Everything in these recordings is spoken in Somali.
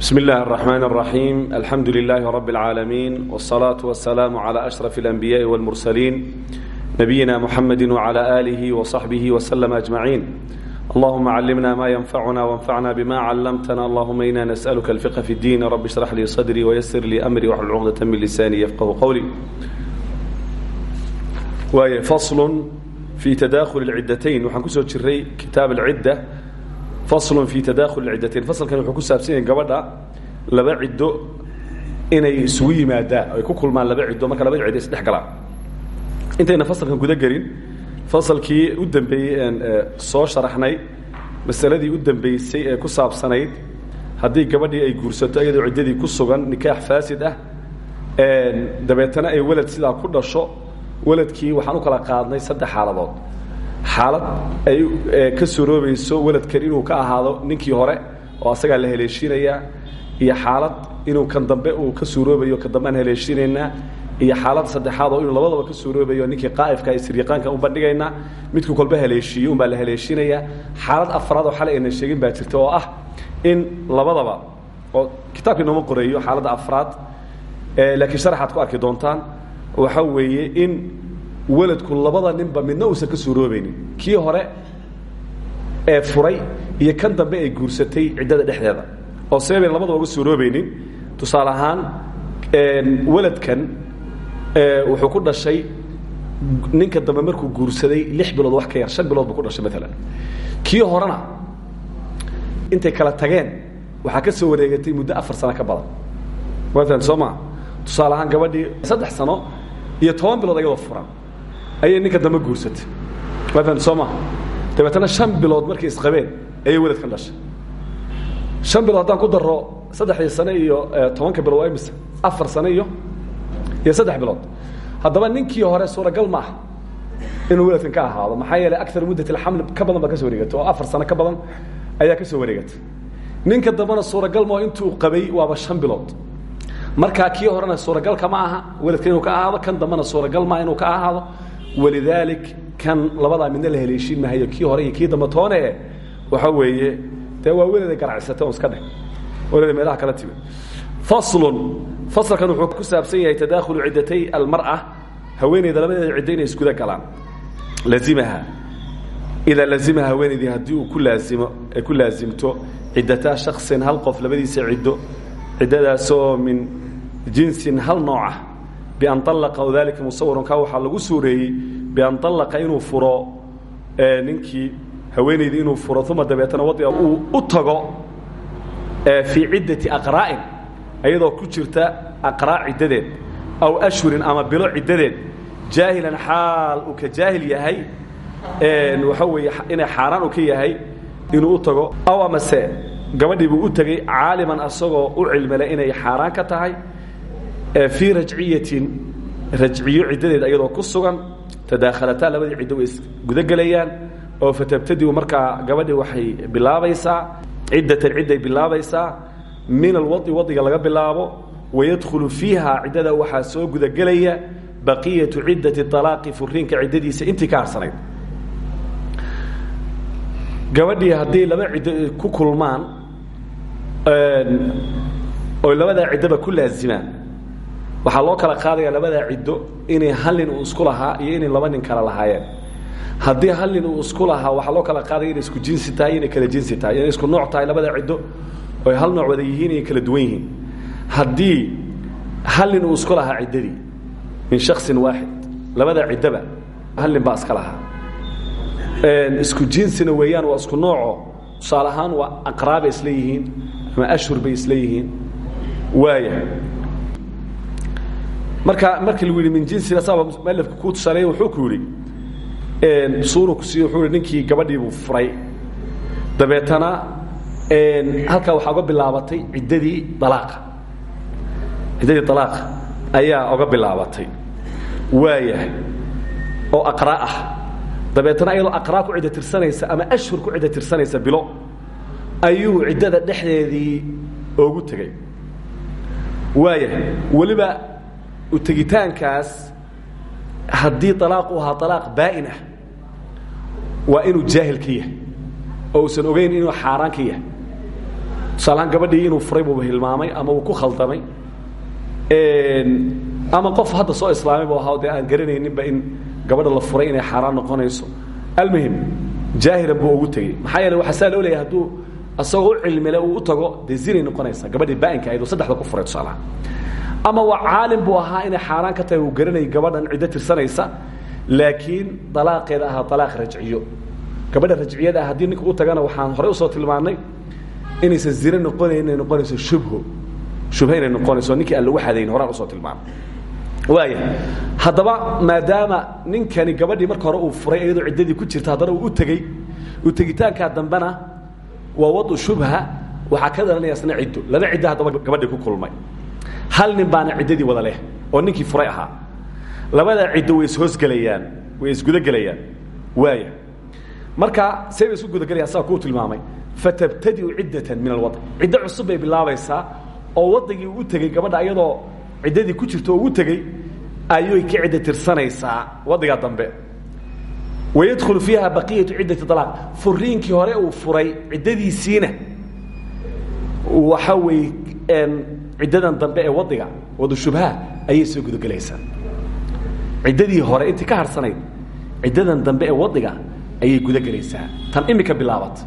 بسم الله الرحمن الرحيم الحمد لله رب العالمين والصلاة والسلام على أشرف الأنبياء والمرسلين نبينا محمد وعلى آله وصحبه وسلم أجمعين اللهم علمنا ما ينفعنا وانفعنا بما علمتنا اللهم إنا نسألك الفقه في الدين رب اشرح لي صدري ويسر لي أمري واحلل عقدة من لساني يفقه قولي waaye faslun fii tadaakhul اlciddatayn waxaan kusoo jiray kitaab alcidda faslun fii tadaakhul اlciddatayn fasalkan wuxuu ku saabsan yahay gabadha laba ciddo inay isugu yimaadaan ay ku kulmaan laba ciddo. Marka laba ciddo isdhex galaan. Intayna fasalkan guda gelin. Fasalkii u dambeeyey een soo sharaxnay masaladii u dambeysay ee ku saabsanayd haddii gabadhii ay guursato iyadoo ciddadii ku sugan nikaax faasid ah dabeetana ay welad sidaa ku dhasho weladkii waxaan u kala qaadnay saddex xaaladood xaalad ay ka suroobayso weladkan inuu ka ahaado ninkii hore oo asagaa la haleeshiinayaa iyo xaalad inuu kan dambe uu ka suuroobayo kan dambe aan haleeshinaynaa iyo xaalad saddexaad oo inuu labadaba ka suuroobayo ninkii qaa'ifka iyo siryiqaanka u bandhigaynaa midkuu kolba haleeshiiyo unbaa la haleeshinayaa xaalad afraad oo xalay ayna sheegin baa jirta oo ah in labadaba oo kitaabkii nooma qoreeyo xaaladda afraad laakiin sharaxaad ku arki doontaan waxa weeye in weladku labada ninba midna uusan ka suuroobaynin kii hore ee furay iyo kan dambe ay guursatay ciddada dhexdeeda. Oo seebayn labadaba uga suuroobaynin tusaale ahaan weladkan wuxuu ku dhashay ninka dambe markuu guursaday lix bilood wax ka yar shan bilood ku dhashay maalan kii horena intay kala tageen waxaa ka soo wareegatay muddo afar sano ka badan. Maalan soo tusaale ahaan gabadhii saddex sano iyo toban bilood ayadoo furan ayay ninka dambe guursatay. Maalan soo maha dabeetana shan bilood markay isqabeen ayay weladkan dhashay. Shan bilood haddaan ku daro saddexdii sane iyo tobanka bilood waa imise afar sane iyo iyo saddex bilood. Haddaba ninkii hore suuragal ma inuu weladkan ka ahaado. Maxaa yeelay aar muddat alxamli ka badan baa ka soo wareegatay oo afar sano ka badan ayaa ka soo wareegatay ninka dambena suuragal mao intuu qabay waaba shan bilood. Markaa kii horena suuragalka ma aha weladka inuu ka ahaado. Kan dambena suuragal maa inuu ka ahaado walidaalik kan labadaa midna la haleeshiin mahayo kii hore iyo kii waxa weeye dee waa weleda garacsata on iska dheh weleda meelaha kala timid. Faslun fasalkan wuxuu ku saabsan yahay tadaakhulu ciddatay almar'a haweeneyda labadeeda ciddo inay isguda galaan. Lazimaha idaa lazimaha haweeneydii haddii uu ku laazimo ay ku laasimto ciddataa shaksin hal qof labadiisa ciddo ciddadaasoo min jinsin hal nooca bian allaqa dalika musawarun ka waxaa lagu suureeyey bian allaqa inuu furo ninkii haweenaydii inuu furo uma dabeetana wadiga uu u tago fii ciddati aqraa'in ayadoo ku jirta aqraa' ciddadeed aw ashhurin ama bilo ciddadeed jaahilan xaal uu ka jaahil yahay waxa weeye inay xaaraan uu ka yahay inuu u tago aw amase gabadhii buu u tegey caaliman asagoo u cilmile inay xaaraan ka tahay fii rajciyatin rajciyo ciddadeed ayadoo ku sugan tadaakhalataa labadii ciddo way isgudagelayaan oo fatabtadiu markaa gabadhii waxay bilaabaysaa ciddatan cidday bilaabaysaa min alwadi wadiga laga bilaabo wayadkhulu fiiha ciddada waxaa soo gudagelaya baqiyatu ciddati alaaqi furiinka ciddadiisa intii ka harsanayd. Gabadhii haddii laba ciddo ku kulmaan oy labadaa ciddoba ku laazimaan waxaa loo kala qaadaya labadaa ciddo inay hal nin uu isku lahaa iyo inay laba nin kala lahaayeen haddii hal nin uu isku lahaa waxaa loo kala qaadaya inay isku jinsi tahay inay kala jinsi tahay inay isku nooc tahay labadaa ciddo oy hal nooc wada yihiin inay kala duwan yihiin. Haddii hal nin uu isku lahaa ciddadii min shaksin waaxid labadaa ciddoba hal nin baa iska lahaa. Isku jinsina weeyaan waa isku nooco tusaale ahaan waa aqraabay isla yihiin ama ashhur bay isla yihiin waaya marka markii lagu yidhi min jinsina saaba mualifka kuu tusaaleey wuxuu ku yidhi suuru ku siiye wuxuu yihi ninkii gabadhiibuu furay. Dabeetana halkaa waxaa uga bilaabatay ciddadii dalaaqa. Ciddadii dalaaqa ayaa uga bilaabatay. Waaya oo aqraa ah. Dabeetana iyadoo aqraa ku cidda tirsanaysa ama ashhur ku cidda tirsanaysa bilo ayuu ciddada dhexdeedii oogu tegey waaya weliba u tegitaankaas haddii alaaq u ahaa alaaq baa'in ah waa inuu jaahil ka yahay oo uusan ogeyn inuu xaaraan ka yahay. Tusaalahaan gabadhii inuu furay buuba hilmaamay ama uu ku khaldamay ama qof hadda soo islaamay bu ahaa dee aan garanayninba in gabadha la furay inay xaaraan noqonayso. Almuhim jaahilan buu ugu tegey. Maxaa yeele waxaa saa loo leeyahay hadduu asagoo u cilmile uu u tago dee zinay noqonaysaa gabadhii baa'inka ahayd oo saddexda ku furay tusaalaha ama waa caalim buu ahaa inay xaaraan ka tahay uu garanayay gabadhan ciddo tirsanaysa laakiin dalaaqeeda ahaa dalaaq rajciyo. Gabadha rajciyada ah ninka u tagana waxaan horey u soo tilmaannay inaysan zine noqonayn inay noqonayso shubho shubho inay noqonayso ninkii aan lagu xadayn horaan u soo tilmaamay waaya haddaba maadaama ninkani gabadhii marka hore uu furay iyadoo ciddadii ku jirta haddana uu u tegey u tegitaankaa dambena waa wadu shubha waxaa ka dhalanaya isna ciddo. Laba ciddo haddaba ku kulmay hal nin baana ciddadii wada leh oo ninkii furay ahaa. Labadaa ciddo way ishoosgelayaan way isgudagelayaan waaya marka say bay isku gudagelayaan saa kuu tilmaamay fatabtadiu ciddatan min alwad. Ciddo cusub bay oo wadigii u tegey gabadha iyadoo ciddadii ku jirto oo u ayay ka cidda tirsanaysaa wadigaa dambe. Wayadkhulu fiiha baqiyatu ciddati alaaq furiinkii hore uu furay ciddadiisiina. Waxa weeye ciddadan dambe ee wadiga wadu shubha ayay soo gudagelaysaa ciddadii hore intii ka harsanayd ciddadan dambe ee wadiga ayay gudagelaysaa tan imika bilaabat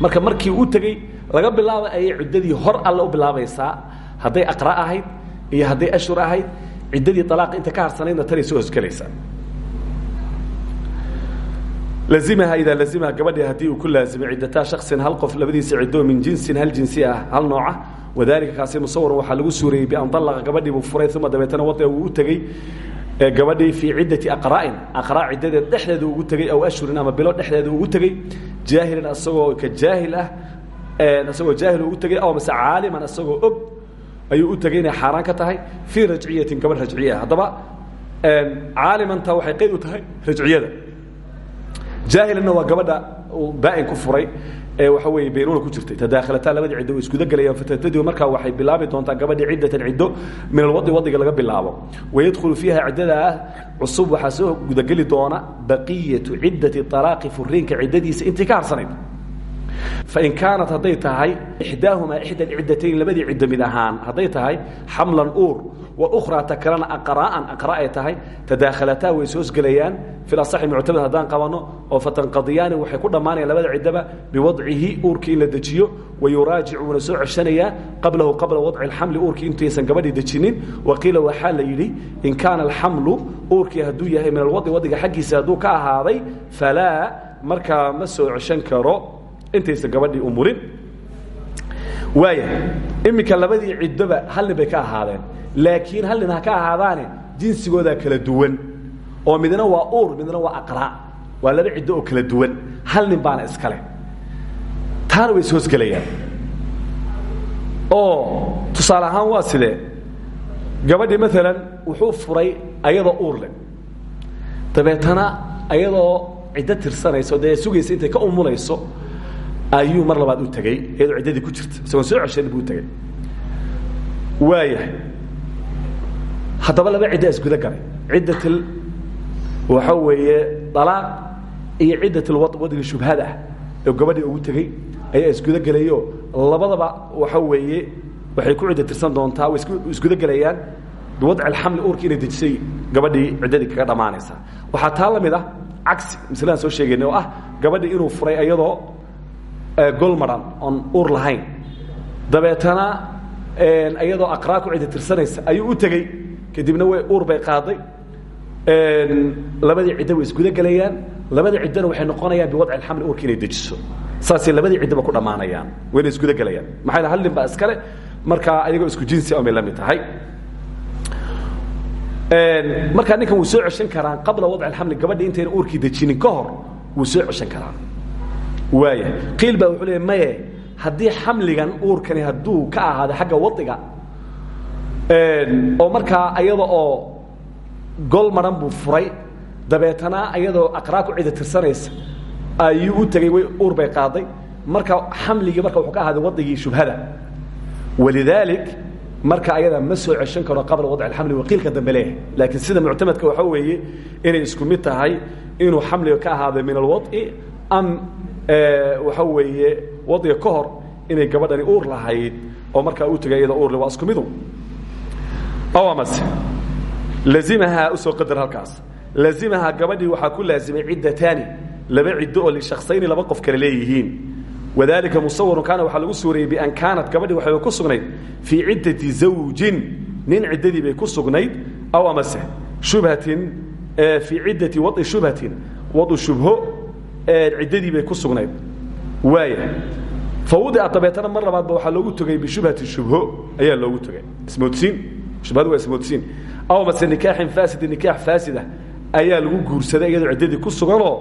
marka markii u tegey laga bilaaba ayay ciddadii hor alle u bilaabaysaa. Hadday aqra ahayd iyo hadday ashhur ahayd ciddadii alaaq inta ka harsanaydna tanay soo hosgelaysaa lazimaha idaa lazimaha gabadhii haddii uu ku laazimay ciddataa shaksin hal qof labadiisa ciddo min jinsin hal jinsi ah wadalika kaasi musawaran waxaa lagu suureeyey bian alaqa gabadhii buu furay uma dabeetana wadiga uu u tegey gabadhii fii ciddati aqra'in aqraa ciddadeed dhexdeeda ugu tegey aw ashhurin ama bilo dhexdeeda ugu tegey jaahilan asagoo ka jaahil ah isagoo jaahil ugu tegey aw mase caaliman isagoo og ayuu u tegey inay xaaraan ka tahay fii rajciyatin gabadh rajciya ah. Haddaba caalimanta waxay qeyd u tahay rajciyada. Jaahilanna waa gabadha baa'in ku furay waxa weeye baynuuna ku jirtay. Tadaakhalataa labadii ciddo way iskuda gelayaan markaa waxay bilaabi doontaa gabadhii ciddatan ciddo min alwadi wadiga laga bilaabo. Wayadkhulu fiiha ciddadaa cusub waxaa soo gudageli doona baqiyatu ciddati alaaqi furiinka ciddadiisa intii ka fain kaanat hadday tahay ixdaahumaa ixda ciddatayn labadii ciddo mid ahaan hadday tahay xamlan uur wa ukhraa ta kalena aqra'an aqra ay tahay tadaakhalataa way soosgelayaan fi asaxi muctamad haddaan qabanno oo fatanqadiyaani waxay ku dhammaanayaan labada ciddaba biwadcihi uurkii in la dejiyo wayuraajic wuuna soo ceshanayaa qablahu qabla wadci alxamli uurkii intaysan gabadhii dejinin waqiila waxaa la yidhi in kaana alxamlu uurkii hadduu yahay min alwadi wadiga xaggiisa hadduu ka ahaaday falaa markaa ma soo ceshan karo intaysan gabadhii umurin waaya iminka labadii ciddoba hal nin bay ka ahaadeen laakiin hal nin ha ka ahaadaane jinsigoodaa kala duwan. Oo midna waa uur midna waa aqraa waa laba ciddo oo kala duwan. Hal nin baana iskale taana way ishoosgelayaan oo tusaale ahaan waa sidee? Gabadhii maalan wuxuu furay ayadoo uur leh. Dabeetana ayadoo ciddo tirsanayso dee sugaysa intay ka umulayso ayuu mar labaad u tegey iyadoo ciddadii ku jirta. Isagoon soo ceshan buu tegey waayahay. Haddaba laba ciddaa isguda galay ciddatil waxa weeye dalaaq iyo ciddatil wadiga shubhada ah oo gabadhii ugu tegey ayaa isguda gelayo labadaba waxa weeye waxay ku cidda tirsan doontaa way isguda gelayaan biwadci alxamli uurkii inay dejisay gabadhii ciddadii kaga dhammaanaysaa waxaa taa la mid ah cagsi masladan soo sheegaynay oo ah gabadhii inuu furay ayadoo gol maran oon uur lahayn. Dabeetana iyadoo aqraa ku cidda tirsanaysa ayuu u tegey. Kadibna way uur bay qaaday. Labadii ciddo way isguda gelayaan labadii ciddona waxay noqonayaan biwadci alxamli uurka inay dejiso. Saasay labadii ciddaba ku dhammaanayaan. Wayna isguda gelayaan maxaa hal nin baa iskale? Markaa ayagoo isku jinsi amay la mid tahay. Markaa ninkan wuu soo ceshan karaa qabla wadci alxamli gabadhi intayna uurkii dejinin ka hor wuu soo ceshan karaa waaya qiil baa wuxuu leey maye haddii xamligan uurkani hadduu ka ahaado xagga wadiga oo markaa ayada oo gol maran buu furay dabeetana ayadoo aqraa ku cida tirsanaysa ayuu u tegey way uur bay qaaday. Marka xamligii marka wuxuu ka ahaaday wadigii shubhada. Walidaalik marka ayada ma soo ceshan karo qabla wadci alxamli dambe leeyahay. Laakiin sida muctamadka waxa weeye inay isku mid tahay inuu xamliga ka ahaaday min alwadci am waxa weeye wadiga ka hor inay gabadhani uur lahayd oo markaa uu tegay iyada uurle waa midu. Ow amase u soo qadar halkaas. Lazimahaa gabadhii waxaa ku laazimay ciddataani laba ciddo oo lishaksayni laba qof kale leeyihiin. Wadalika musawarun kaana waxaa lagu suureeyey bian kaanat gabadhii waxay ku sugnayd fii ciddati zawjin. Nin ciddadii bay ku sugnayd. Aw shubhatin fii ciddati wai shubhatin wadu shubho ciddadii bay ku sugnayd. Waaya fawudica dabeetana mar labaadba waxaa loogu togay bishubhati shubho ayaa loogu togay ismoodsiin shubhadu waa ismoodsiin aw mase nikaaxin faasidin nikaax faasida ayaa lagu guursaday iyadoo ciddadii ku suganoo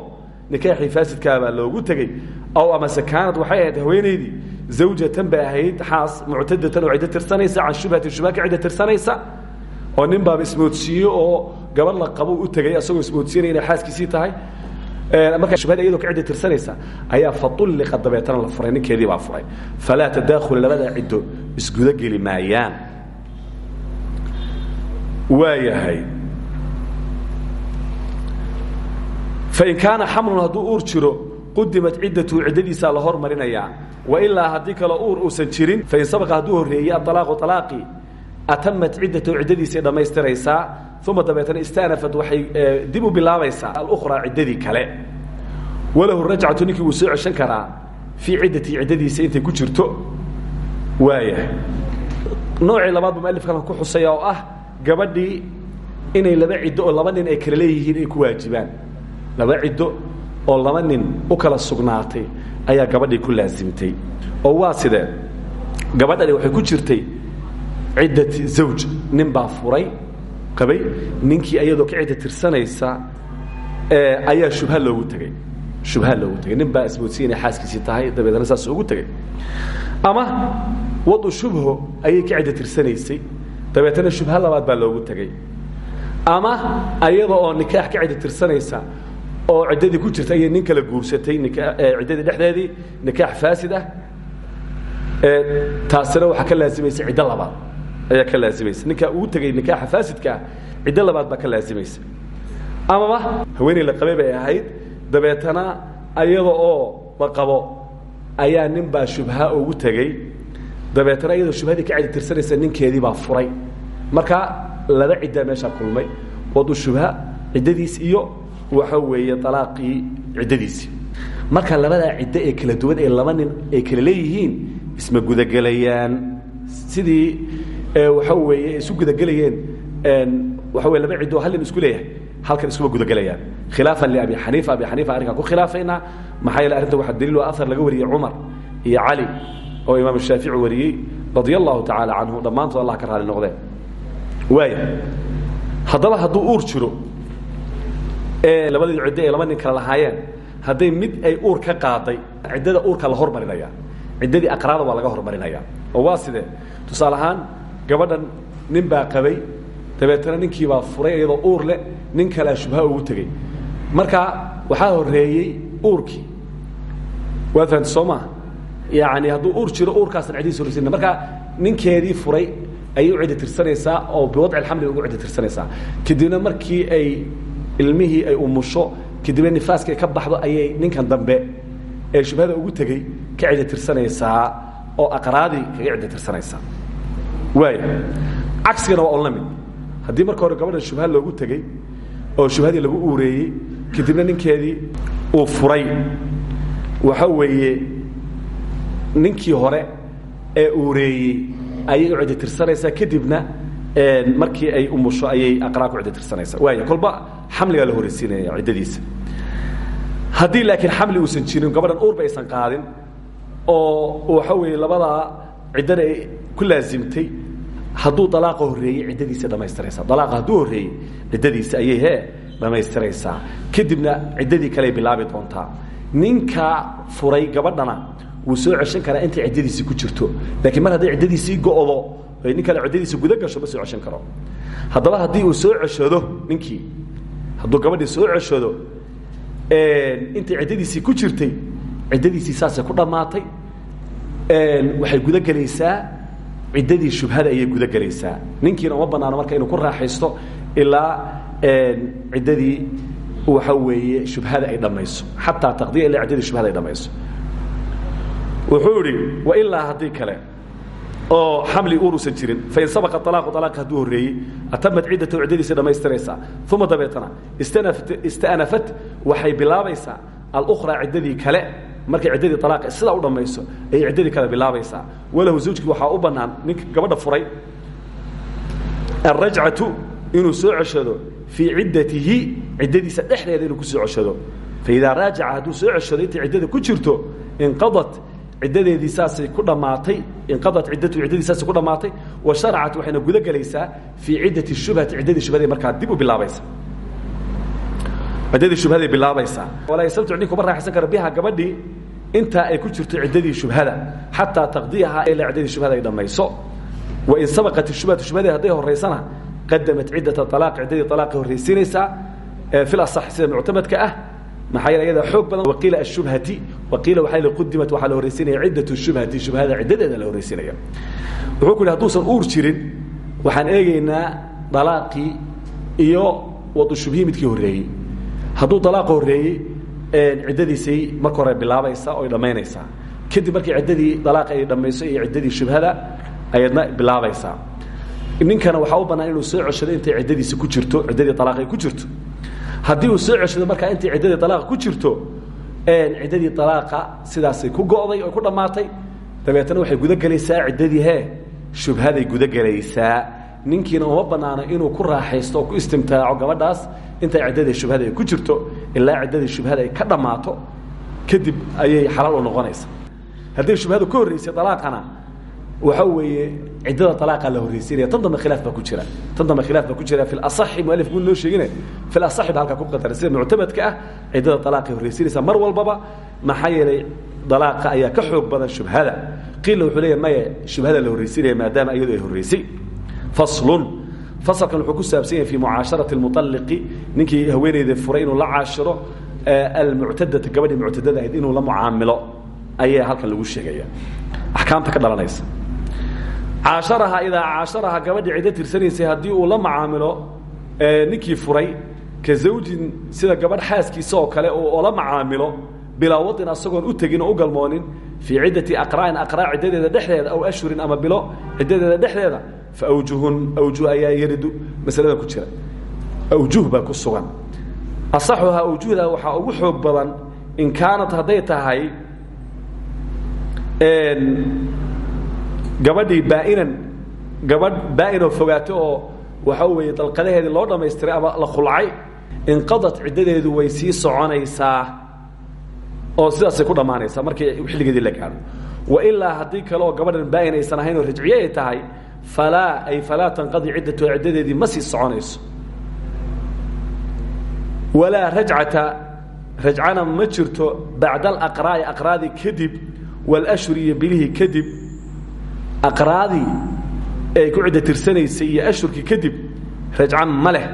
nikaaxii faasidkaabaa loogu tegey aw amase kaanad waxay ahayd haweenaydii zawjatan bay ahayd xaas muctadatan oo tirsanaysa can shubhatin shubha ka tirsanaysa. Oo nin baaba oo gabadh la qabo u tegay asagoo ismoodsiinaya inay xaaskiisii tahay markaa shubhada iyadoo ka cidda tirsanaysa ayaa faulliqa dabeetana la furay ninkeedii baa furay. Falaa tadaakhula labada ciddo isgudageli maayaan. Waayahay. Fain kaana xamlun hadduu uur jiro qudimat ciddatu ciddadiisaa la hormarinayaa. Wailaa haddii kaloo uur uusan jirin fain sabaqa hadduu horreeyey aalaaqu alaaqii atamat ciddatu ciddadiisay dhammaystiraysaa uma dabeetana istanafat waxay dib u bilaabaysaa alukhraa ciddadii kale walahu rajcatu ninkii wuu soo ceshan karaa fii ciddatii ciddadiisa intay ku jirto waayahay noocii labaad buu mualifkan ku xusaya oo ah gabadhii inay laba ciddo oo laba nin ay kala leeyihiin ay ku waajibaan laba ciddo oo laba nin u kala sugnaatay ayaa gabadhii ku laasimtay oo waa sidee gabadhani waxay ku jirtay ciddati zawj nin baa furay qabay ninkii ayadoo ka cidda tirsanaysa ayaa shubha loogu tegey shubha loogu tegey nin baa ismoodsiya inay tahay dabeedna saas ugu tegey ama wadu shubho ayay ka cidda tirsanaysay. Dabeetana shubha labaad baa loogu tegey ama ayada oo nikaax ka cidda tirsanaysa oo ciddadii ku jirta ayay nin kala guursatay ciddadii dhexdeedii nikaax faasid ah. Taasina waxaa ka laasimaysa ciddo labaad ayaa ka laasimaysa. Ninkaa uu tegey nikaaxa faasidkaa ciddo labaad baa ka laasimaysa. Amaba haweeney la qabay bay ahayd. Dabeetana ayada oo la qabo ayaa nin baa shubha ugu tegey dabeetana iyadoo shubhadii ka cidi tirsanaysa ninkeedii baa furay. Marka laba ciddaa meeshaa kulmay. Wadu shubha ciddadiis iyo waxa weeye alaaqii ciddadiisii marka labadaa ciddo ee kala duwan ee laba nin ay kala leeyihiin isma gudagelayaan sidii waxa weeye isu gudagelayeen wey laba ciddo hal nin isku leeyahay halkan iskuma gudagelayaan. Khilaafan liabi xaniifa abi xaniifa arrinkaan ku khilaafaynaa maxaa yeele arrinta waxaa daliil waa ahar laga wariyey cumar iyo cali oo imaam shaafici wariyey radia allahu tacaala canhu dhammaantood allah ka raali noqdeen. Waaya haddaba hadduu uur jiro ee labadii ciddo ay laba nin kala lahaayeen hadday mid ay uur ka qaaday ciddada uurka la hormarinaya ciddadii aqraada waa laga hormarinaya oo waa sidee tusaale ahaan gabadhan nin baa qabay. Dabeetana ninkii baa furay iyadoo uur leh. Nin kalea shubha ugu tegey marka waxaa horreeyey uurkii. Waa fahamti soo maa uur jiro uurkaasna ciddiis horreysin marka ninkeedii furay ayay u ciddi tirsanaysaa oo biwadci alxamli ugu ciddi tirsanaysaa. Kadibna markii ay ilmihii ay umusho kadibna nifaaska ka baxdo ayay ninkan dambe ee shubhada ugu tegey ka ciddi tirsanaysaa oo aqraadii kaga ciddi tirsanaysaa waaya cagsigana waa on la mid hore gabadhan shubha loogu tegey oo shubhadii lagu uureeyey kadibna ninkeedii uu furay. Waxa weeye ninkii hore ee uureeyey ayay u ciddi tirsanaysaa kadibna markii ay umusho ayay aqraa ku ciddi tirsanaysaa waaya kolba xamligaa la horeysiinaya ciddadiisa. Haddii laakiin xamli uusan jirin gabadhan uurba aysan qaadin oo waxa weeye labadaa ciddana ay ku laasimtay hadduu dalaaqa horreeyey ciddadiisa dhammaystiraysaa dalaaqa hadduu horreeyey ciddadiisa ayay hee dhammaystiraysaa kadibna ciddadii kaleay bilaabi doontaa ninka furay gabadhana wuu soo ceshan karaa intay ciddadiisii ku jirto. Laakiin mar hadday ciddadiisii go'do nin kale ciddadiisa guda gasho ma soo ceshan karo. Haddaba haddii uu soo ceshado ninkii hadduu gabadhii soo ceshado intay ciddadiisii ku jirtay ciddadiisii saasay ku dhammaatay. Waxay guda gelaysaa ciddadii shubhada ayay guda gelaysaa. Ninkiina uma banaano marka inuu ku raaxaysto ilaa ciddadii waxa weeye shubhada ay dhammayso xataa taqdiya ilaa ciddadii shubhada ay dhammayso wuxuu idhi wailaa haddii kale oo xamli uurusan jirin fain sabaqa alaaqu alaaqi hadduu horreeyey atamat ciddatahu ciddadiisa dhammaystiraysaa. Uma dabeetana istanafat waxay bilaabaysaa alukhraa ciddadii kale markay ciddadii alaaqa sidaa u dhammayso ayay ciddadii kale bilaabaysaa. Walahu zawjkii waxaa u bannaan ninka gabadha furay alrajcatu inuu soo ceshado fii ciddatihi ciddadiisa dhexdeeda inuu ku soo ceshado faidaa raajaca hadduu soo ceshado intay ku jirto inqadat ciddadeedii saasay ku dhammaatay inqadat ciddatu ciddadii saasay ku dhammaatay wa sharacat waxayna guda gelaysaa fii shubhati ciddadii shubhaday markaa dib u bilaabaysa ciddadii shubhaday bilaabaysaa walaa yastabtic ninkuma raaxaysan karo. Biha gabadhii intaa ay ku jirto ciddadii shubhada xataa taqdiyaha ilaa ciddadii shubhada ay dhammayso wain sabaqat shubhatu shubhadii hadday horaysana qadamat ciddata alaaq ciddadii alaaqay horraysiinaysaa fi lasax sida muctamadka ah maxaa yeele ayadaa xoog badan. Waqiila ashubhati waqiila waxaa la qudimat waxaa la horraysiinaya ciddatu shubhati shubhada ciddadeeda la horraysiinaya wuxuu ku yidhi haduusan uur jirin waxaan eegaynaa dalaaqii iyo wadu shubhii midkii horreeyey hadduu dalaaqa horreeyey ciddadiisay marka hore bilaabaysaa oy dhammaynaysaa kadib markii ciddadii dalaaqa ay dhammayso iyo ciddadii shubhada ayadna bilaabaysaa ninkana waxaa u bannaan inuu soo ceshado intay ciddadiisa ku jirto ciddadii alaaq ay ku jirto. Haddii uu soo ceshado markaa intay ciddadii alaaqa ku jirto ciddadii alaaqa sidaasay ku go'day oo ku dhammaatay. Dabeetna waxay guda gelaysaa ciddadii hee shubhaday guda gelaysaa ninkiina uma bannaano inuu ku raaxaysto oo ku istimtaaco gabadhaas intay ciddadii shubhada ay ku jirto ilaa ciddadii shubhada ay ka dhammaato kadib ayay xalaal u noqonaysa hadday shubhadu ka horraysay alaaqana waxa weeye ciddada alaaqa la horraysiinaya tan dambe khilaaf baa ku jira. Tan dambe khilaaf baa ku jira. Fi lasaxi mualif gu noo sheegine fi lasaxi ba halkaa ku qadaray sida muctamadka ah ciddada alaaqay horraysiinaysaa mar walbaba maxaa yeelay dalaaqa ayaa ka xoog badan shubhada. Qiilla wuxuu leeyahy maya shubhada la horraysiinaya maadaama iyadu ay horraysay faslun. Fasalkan wuxuu ku saabsan yahay fi mucaasharati almuطalliqi ninkii haweeneyda furay inuu la caashiro almuctadata gabadhii muctadada ahayd inuu la mucaamilo. Ayaa halkan lagu sheegaya. Axkaamta ka dhalanaysa. Caasharaha idaa caasharaha gabadhii ciddo tirsanaysay haddii uu la macaamilo ninkii furay ka zawjin sida gabadh xaaskiisa oo kale oo la macaamilo bilaa wadin asagoon u tegin oo u galmoonin fii ciddati aqra'in aqraa ciddadeeda dhexdeeda aw ashhurin ama bilo ciddadeeda dhexdeeda awjuhun awjuh ayaa yaridu masalada ku jira. awjuh baa ku sugan. asaxuhaa awjuhda waxaa ugu xoog badan in kaanat hadday tahay gabadhii baa'inan gabadh baa'inoo fogaato oo waxa weeye dalqadaheedii loo dhammaystiray ama la khulcay inqadat ciddadeedu way sii soconaysaa oo sidaasay ku dhammaanaysaa markii xilligeedii la gaadho wailaa haddii kale oo gabadhan baa'in ahayn oo rajciye ay tahay falaa ay falaa tanqadi ciddatuha ciddadeedii ma sii soconayso. Walaa rajcata rajcana ma jirto bacda alaqraa'i aqraadii kadib walashhur iyo bilihii kadib. Aqraadii ay ku cidda tirsanaysay iyo ashhurkii kadib rajcan ma leh.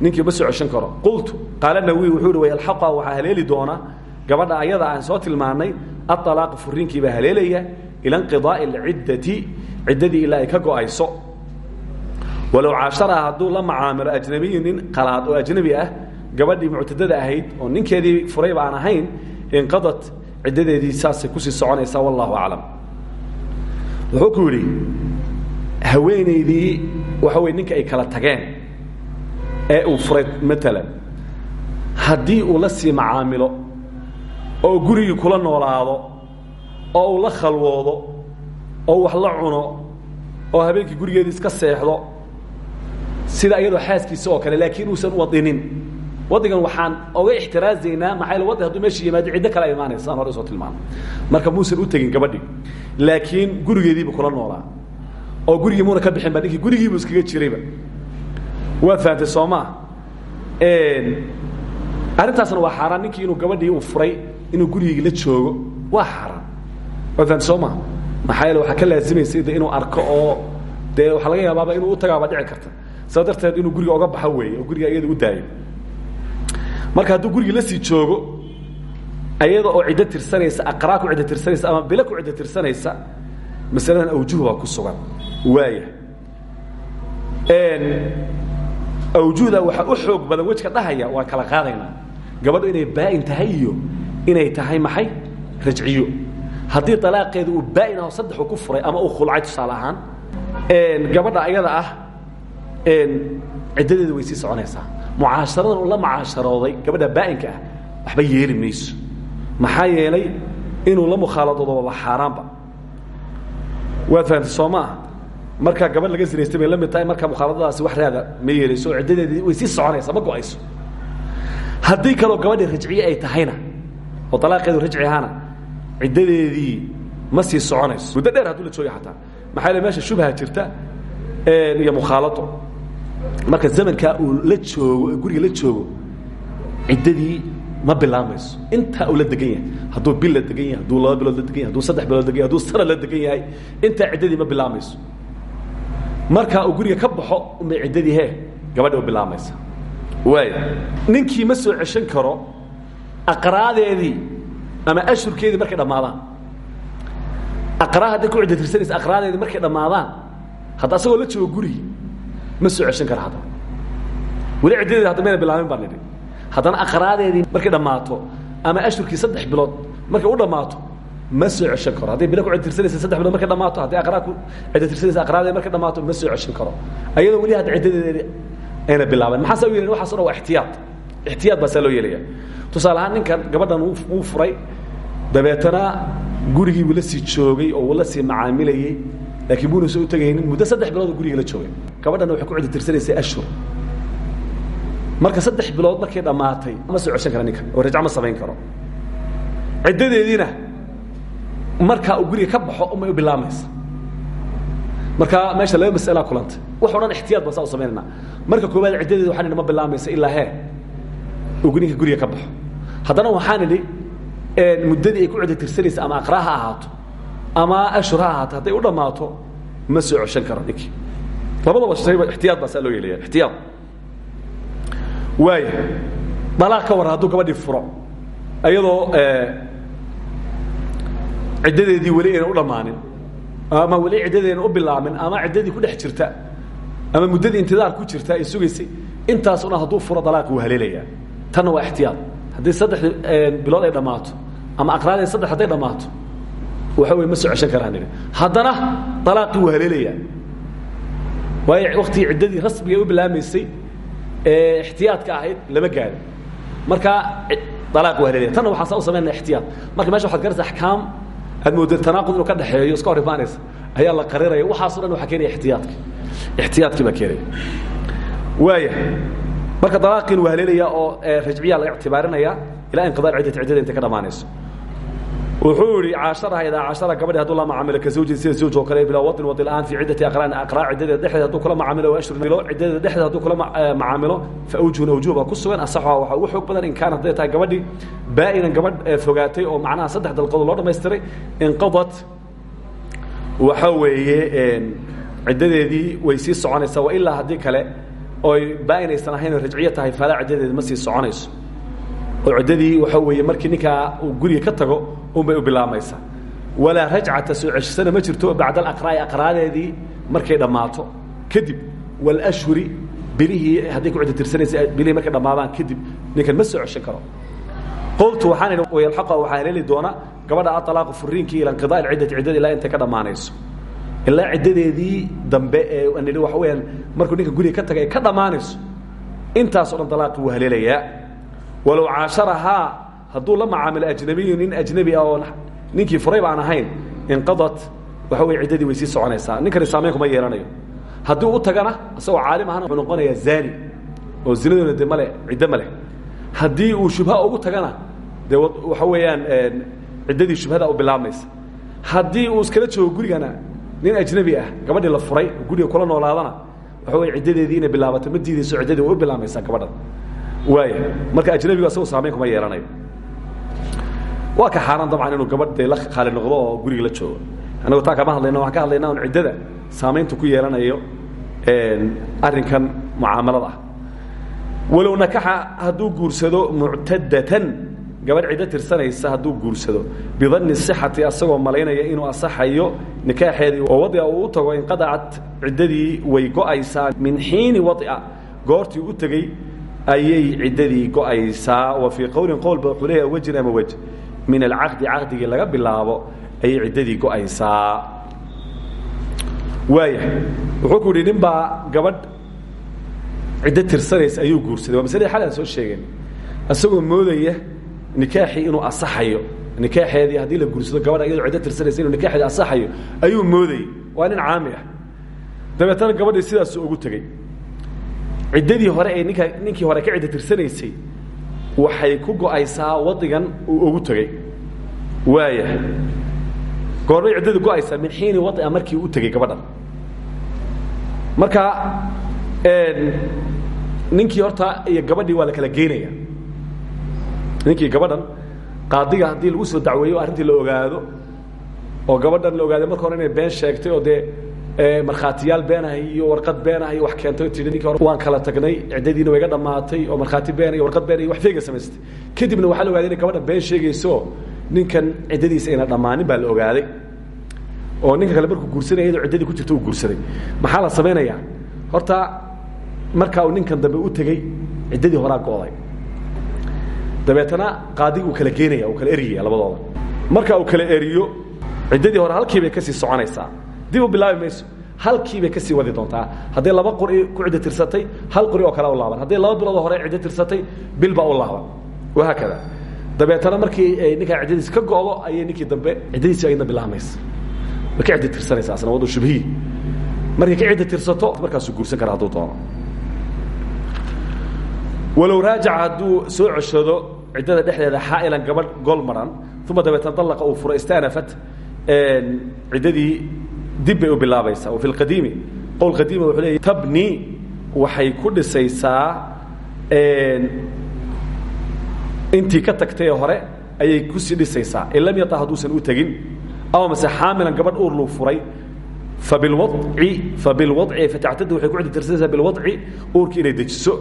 Ninkii ma karo. Qultu qaala nawi wuxuu hi way alxaqa waxaa haleeli doona gabadha ayada aan soo tilmaannay aalaaqu furiinkii baa haleelaya ila inqidaa'i alciddati ciddadii ilaa ay ka go'ayso. Walow caasharaha hadduu la macaamilo ajnabiyu qalaad oo ajnabi ah gabadhii muctadada ahayd oo ninkeedii furayba aan ahayn inqadat ciddadeedii saasay ku sii soconaysaa wallahu aclam. Wuxuu ku yidhi haweenaydii waxa weye ninka ay kala tageen ee uu furay maalan haddii uu la sii macaamilo oo gurigii kula noolaado oo uu la khalwoodo oo wax la cuno oo habeenkii gurigeedii iska seexdo sida iyadoo xaaskiisa oo kale laakiin uusan wadinin. Waddigan waxaan oga ixtiraazaynaa maxaa waddi hadduu meesha yimaado ciddo kale imaanaysa saan hore soo tilmaamay marka muusan u tegin gabadhii laakiin gurigeediibu kula noolaa. Oo gurigii muuna ka bixin ba ninkii gurigiibu iskaga jirayba. Waad fahamtay soo maa arrintaasna waa xaaraan. Ninkii inuu gabadhii uu furay inuu gurigii la joogo waa xaaraan. Waad fahamtay soo maxaa yeele waxaa ka laazimaysa de inuu arko oo dee waxaa laga yaabaaba inuu u tagaaba dhici karta. Saa darteed inuu guriga oga baxo weeye guriga iyada u daayo. Marka hadduu gurigii la sii joogo ayada oo ciddo tirsanaysa aqraa ku tirsanaysa ama bilo ku tirsanaysa masaladan awjuh ku sugan. Waaya awjuhda waxaa u xoog badan wejka dhahaya waan kala qaadaynaa gabadhu inay baa'in tahay iyo inay tahay maxay? Rajciyo haddii alaaqeeda uu baain aho saddexu ku furay ama uu khulcay tusaale ahaan gabadha ayada ah ciddadeeda way sii soconaysaa. Mucaasharadan la mucaasharooday gabadha baa'inka ah waxba yeeli mayso. Maxaa yeelay inuu la mukhaaladoodo waaba xaaraanba. Waad fahamtay soo maaha markaa laga sinaystay bay la mid mukhaaladadaasi wax raada ma yeelayso oo way sii soconaysaa ma go'ayso. Haddii kaloo gabadhi rajciye ay tahayna oo alaaqeedu rajci ciddadeedii ma sii soconayso. Muddo dheer hadduu la jooga ataa maxaa yele meesha shubha jirta iyo mukhaalado marka zamankaa uu la joogo guriga la joogo ciddadii ma bilaamayso. Intaa uu la degan yahay hadduu bil la degan yahay hadduu laba bilood la degan yahay hadduu saddex bilood degan yahay hadduu sana la degan yahay intaa ciddadii ma bilaamayso. Markaa uu guriga ka baxo umay ciddadii he gabadhi u bilaamaysa. Waay ninkii ma soo ceshan karo aqraadeedii ama ashurkeedii markay dhammaadaan aqraa hadday ku cidda tirsanaysa aqraadeedii markay dhammaadaan hadda asagoo la joogo gurigi ma soo kara haddana weli ciddadeedi hadda mayna bilaabin baan nidhi haddana aqraadeedii markay dhammaato ama ashurkii saddex bilood markay u dhammaato ma soo ceshan karo. Hadday bila ku cidda tirsanaysa saddex bilood markay dhammaato hadday aqraa ku cidda tirsanaysa aqraadeedi markay dhammaato ma soo ceshan karo. Ayadoo weli hadda ciddadeedi ayna bilaaban maxaa saa u yelin waxaas o dhan baa saa loo tusaale ahaan ninkan gabadhan wuu furay dabeetana gurigiibuu la sii joogay oo uu la sii macaamilayey laakiin buuna soo u tegaynin muddo saddex bilood oo guriga la joogay. Gabadhanna waxay ku cidda tirsanaysaa ashhur marka saddex bilood markay dhammaatay ma soo ceshan kara ninkan oo rajco ma samayn karo. Ciddadeediina markaa guriga ka baxo umay u bilaamaysa marka meesha laba mas'alaa kulantay. Wax ixtiyaad baan saa u marka koowaad ciddadeeda waxaan idhi ma bilaamaysa ilaa hee uu ninka guriga ka baxo. Haddana waxaan idhi muddadii ay ku cidda tirsanaysa ama aqraa ha ahaato ama ashhur ha ahaato hadday u dhammaato ma soo ceshan karo ninkii labadaba shayba ixtiyaad baa saa loo yeelaya ixtiyaad. Waaya dalaaq ka warran hadduu gabadhii furo iyadoo ciddadeedii weli ayna u dhammaanin ama weli ciddadeena u bilaamin ama ciddadii ku dhex jirta ama muddadii intidaar ku jirta ay sugaysay intaaso dhan hadduu furo dalaaqi wuu haleelayaa. Tanna waa ixtiyaad haddii saddex bilood ay dhammaato ama aqraadee saddex hadday dhammaato waxa wey ma soo ceshan karaan idhi haddana dalaaqii wuu haleelayaa. Waayo waktigii ciddadii rasmiga u bilaamaysay ee ixtiyaadka ahayd lama gaado markaa dalaaq wuu haleelaya tanna waxaan saa u samaynaa ixtiyaad. Marka meesha waxad garanaysa axkaam aad mooda tanaaqud inuu ka dhexeeyo iska hor imaanaysa ayaa la qariraya waxaaso dhan waxaa keenaya ixtiyaadki. Ixtiyaadkii baa keenaya. Waaya marka dalaaqiin waa haleelaya oo rajciyaa laga ictibaarinaya ilaa inqidaa ciddati ciddada intay ka dhamaanayso. Wuxuu yihi caasharaha idaa caashara gabadhi hadduu la macaamilo ka zawjin sida zawj oo kale bilaa wadin wadi la'aan fii ciddati aqraan aqraa ciddadeeda dhexdeeda hadduu kula macaamilo ashhur bilo ciddadeeda dhexdeeda hadduu kula macaamilo fa awjuhun awjuuba ku sugan asaxuha waxaa ugu xoog badan in kaana hadday tahay gabadhi baa'inan gabadh fogaatay oo macnaha saddex dalqood loo dhamaystiray. Inqadat waxa weeye ciddadeedii way sii soconaysaa wa ilaa haddii kale oy baainaysan ahayn oo tahay falaa ma sii soconayso. Oo ciddadii waxa weeye markii ninkaa uu guriga ka tago unbay u bilaamaysaa walaa rajcata soo ma jirto bacda alaqraa'i aqraadeedii markay dhammaato. Kadib walashhuri bilihii hadday ku cidda tirsanaysa markay dhammaadaan kadib ninkan ma soo karo. Qoltu waxaan idhi wayalxaqa waxaa haleeli doona gabadha aalaaqu furiinkii ila inqidaa ciddati ciddada ilaa ka dhammaanayso. Ilaa ciddadeedii dambe ee nidhi waxa weyaan markuu ninka guriga ka tagay ka dhammaanayso. Intaas o dhan dalaaqi wuu haleelayaa. Walow caasharahaa hadduu la macaamilo ajnabiyu nin ajnebi ah oo ninkii furay baan ahayn inqadat waxa wey ciddadii way sii soconaysaa. Ninkani saamayn kuma yeelanayo. Haddii u tagana isagoo caalim ahana wuxuu noqonayaa zaani oo zinadoona de male ciddo ma leh. Uu shubha ugu tagana dee waxa weeyaan ciddadii shubhada u bilaabmaysa. Haddii uu iskala joogo gurigana nin ajnabi ah gabadhii la furay guriga kula noolaadana waxa wey ciddadeedii inay bilaabato ma diidayso ciddadii way u bilaamaysaa gabadhan. Waaya marka ajnabigu asagoo saamayn kuma yeelanayo waa ka xaaraan dabcan inuu gabadh dee la khaali noqdo oo guriga la joogo. Annagu taa kama hadlayna waxaan ka hadlaynaa un ciddada saamayntu ku yeelanayo arrinkan mucaamalada. Ah walow nakaxa hadduu guursado muctadatan gabadh ciddo tirsanaysa hadduu guursado. Bidanni sixati asagoo malaynaya inuu asaxayo nikaaxeedii oo wadia uu u tago inqadacat ciddadii way go'aysaa. Min xiini wadia goortii u tegey ayay ciddadii go'aysaa. Wa fii qowlin qowlba wuxuu leeyahay wejin ama wej min alcaqdi caqdigii laga bilaabo ayay ciddadii go'aysaa. Waaya wuxuu ku yidhi nin gabadh ciddo tirsanaysa ayuu guursaday. Waa maslada xal aan soo sheegen isagoo moodaya nikaaxii inuu asaxayo. Nikaaxeedii haddii la guursado gabadha iyadoo ciddo tirsanaysa inuu nikaaxeedi asaxayo ayuu moodayey waa nin caami ah. Dabeetana gabadhii sidaasuu ugu tegey. Ciddadii hore ee ninka ninkii hore ka ciddo tirsanaysay waxay ku go'aysaa wadigan uu ugu tegey. Waaya goormay ciddadu go'aysaa min xiini wadia markii u tegey gabadhan. Marka ninkii horta iyo gabadhii waa la kala geynaya ninkii gabadhan qaadiga haddii lagu soo dacweeyo arrintii la ogaado oo gabadhan la ogaado marka hore inay been sheegtay oo dee markhaatiyaal beenahay iyo warqad beenahay iyo wax keentay tii ninkii hore waan kala tagnay ciddadiina way ga dhammaatay oo markhaati been iyo warqad been iyo wax feega samaystay. Kadibna waxaa la ogaaday inay gabadhan been sheegayso ninkan ciddadiisa ayna dhammaanin baa la ogaaday. Oo ninka kale markuu guursanaya iyadoo ciddadii ku jirta uu guursaday. Maxaa la samaynayaa horta markaa uu ninkan dambe u tegey ciddadii horaa go'day dabeetana qaadiga uu kala geenaya uu kala eriyaya labadooda. Marka uu kala eriyo ciddadii hore halkii bay ka sii soconaysaa. Dib u bilaabi mayso halkii bay ka sii wadi doontaa. Hadday laba quri ku ciddo tirsatay hal quri oo kale u laaban. Hadday laba biloodoo hore ciddo tirsatay bil u laaban. Wahaakada dabeetana markii ay ninkaa ciddadiisi ka go'do ayay ninkii dambe ciddadiisi ayadna bilaabmaysa. Way ka ciddo asna wadu shubhiyi markay ka ciddo tirsato markaasuu guursan kara hadduu walow raajaca hadduu soo ceshado ciddada dhexdeeda xaa'ilan gabadh gol maran uma dabeetana dallaqa uu furo istanafat ciddadii dib bay u bilaabaysaa. Wa fi lqadiimi qowl qadiima wuxuu leeya tabni waxay ku dhisaysaa intii ka tagtay hore ayay ku sii dhisaysaa. In lam yata hadduusan u tegin ama mase xaamilan uur luu furay fabilwaci fabilwaci fatactadu waxay ku ciddi tirsanaysaa bilwaci uurkii inay dejiso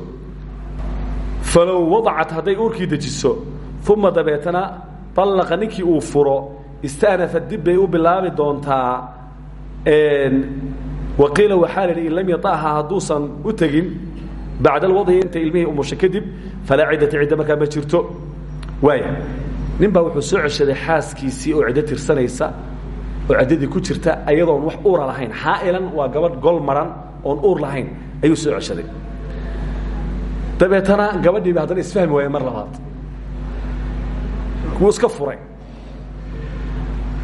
falow wadacat hadday uurkii dejiso uma dabeetana allaqa ninkii uu furo istanafat dib bay u bilaabi doontaa waqiila waxaa la yidhi in lam yataha hadduusan u tegin bacda alwadci intay ilmihii umusha kadib falaa ciddata cidda markaa ma jirto. Waaya nin baa wuxuu soo ceshaday xaaskiisii oo ciddo tirsanaysa oo ciddadii ku jirta ayadoon wax uura lahayn. Xaa'ilan waa gabadh gol maran oon uur lahayn ayuu soo ceshaday dabeetana gabadhiiba haddana isfahmi waaya mar labaad. Wuu iska furay.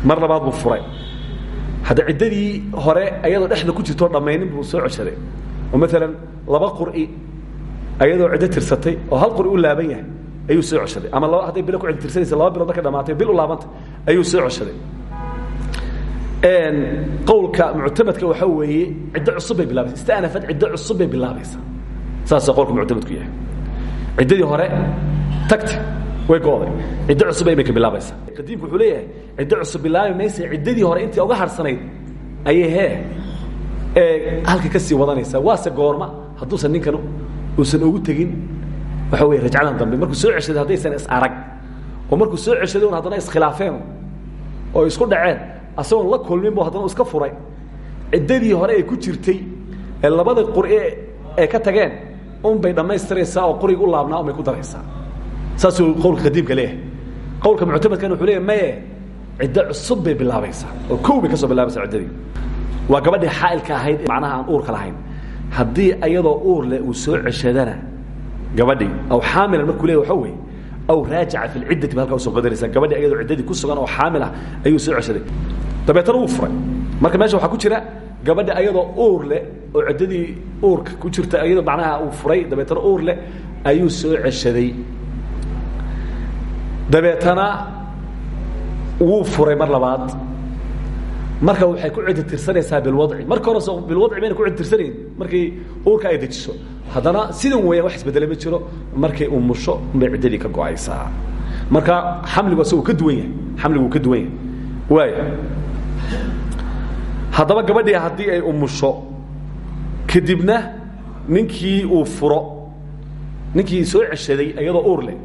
Mar labaad buu furay. Hadda ciddadii hore ayadoo dhexda ku jirtoo dhammaynin buu soo ceshaday. Oo maalan laba qur'i ayadoo ciddo tirsatay oo hal qur'i u laaban yahay ayuu soo ceshaday. Ama laba hadday bilo ku ciddo tirsanaysa laba bilood marka dhamaatay bil u laabantay ayuu soo ceshaday. Qowlka muctamadka waxaa weeye ciddo cusub bay bilaabaysa istanafad ciddo cusub bay bilaabaysaa saasa qowlka muctamadku yahay. Ciddadii hore tagti way go'day. Ciddo cusub ay ka bilaabaysaa. Qadiimku wuxuu leeyahay ciddo cusub bilaabi maysa hore intii uga harsanayd ayay hee ee halka ka sii wadanaysaa. Waase goorma hadduusan ninkan uusan ugu tegin. Waxa weeye rajcadan dambe. Markuu soo ceshaday haddaysan is arag. Oo markuu soo ceshaday un haddana iskhilaafeen oo isku dhaceen. Asagoon la kulmin bu haddana iska furay. Ciddadii hore ay ku jirtay ee labada qur'e ee ka tageen un bay dhammaystiraysaa oo quriga u laabnaa un bay ku daraysaa. Saasuu qowlka qadiimka leeyahay. Qowlka muctamadkana wuxuu leeyahay maye ciddo cusub bay bilaabaysaa. Oo kow bay ka soo bilaabaysaa ciddadii. Waa gabadhii xaa'ilka ahayd macnaha aan uurka lahayn. Haddii ayadoo uur leh uu soo ceshadana gabadhii aw xaamilan markuu leeyahy waxa weeye aw raajaca fi lciddati ba halkaa u soo qadaraysaa gabadhii ayadoo ciddadii ku sugan oo xaamil ah ayuu soo ceshaday. Dabeetana wuu furay. Marka meesha waxaa ku jira gabadhi ayadoo uur leh oo ciddadii uurka ku jirta ayadoo macnaha uu furay dabeetana uur leh ayuu soo ceshaday. Dabeetana wuu furay mar labaad. Marka waxay ku ciddi tirsanaysaa bilwadci. Marka hore soo bilwadci bayna ku ciddi tirsanayn markii uurka ay dejiso. Haddana sidan weeyaan wax isbedele ma jiro markay umusho unbay ciddadii ka go'aysaa. Marka xamligu asagoo ka duwan yahay xamligu ka duwan yahay. Waaya haddaba gabadhii haddii ay umusho kadibna ninkii uu furo ninkii soo ceshaday iyadoo uur leh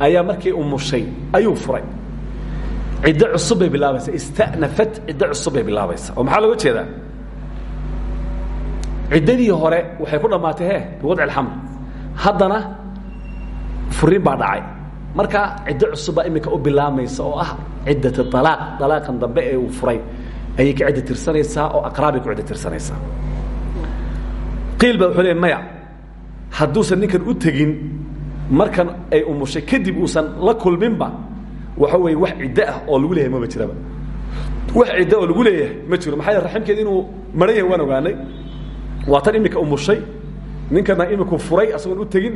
ayaa markii umushay ayuu furay. Ciddo cusub bay bilaabaysaa. Istanafat ciddo cusub bay bilaabaysaa. Oo maxaa looga jeedaa? Ciddadii hore waxay ku dhammaatay he biwadci alxaml haddana baa dhacay. Marka ciddo cusubbaa iminka u bilaamaysa oo ah ciddat alaaq alaaqan dambe ee uu furay ayay ka cidda tirsanaysaa oo aqraabay ku cidda tirsanaysaa. Qiil baa wuxuu leey maya hadduusan ninkan u tegin markan ay umushay kadib uusan la kulminba waxa weeye wax ciddo ah oo lagu leeyahay maba jiraba. Wax ciddo oo lagu leeyahay ma jiro. Maxaa yeele raximkeeda inuu maran yahay waan ogaanay waa tan iminka umushay ninkana iminku furay asagoon u tegin.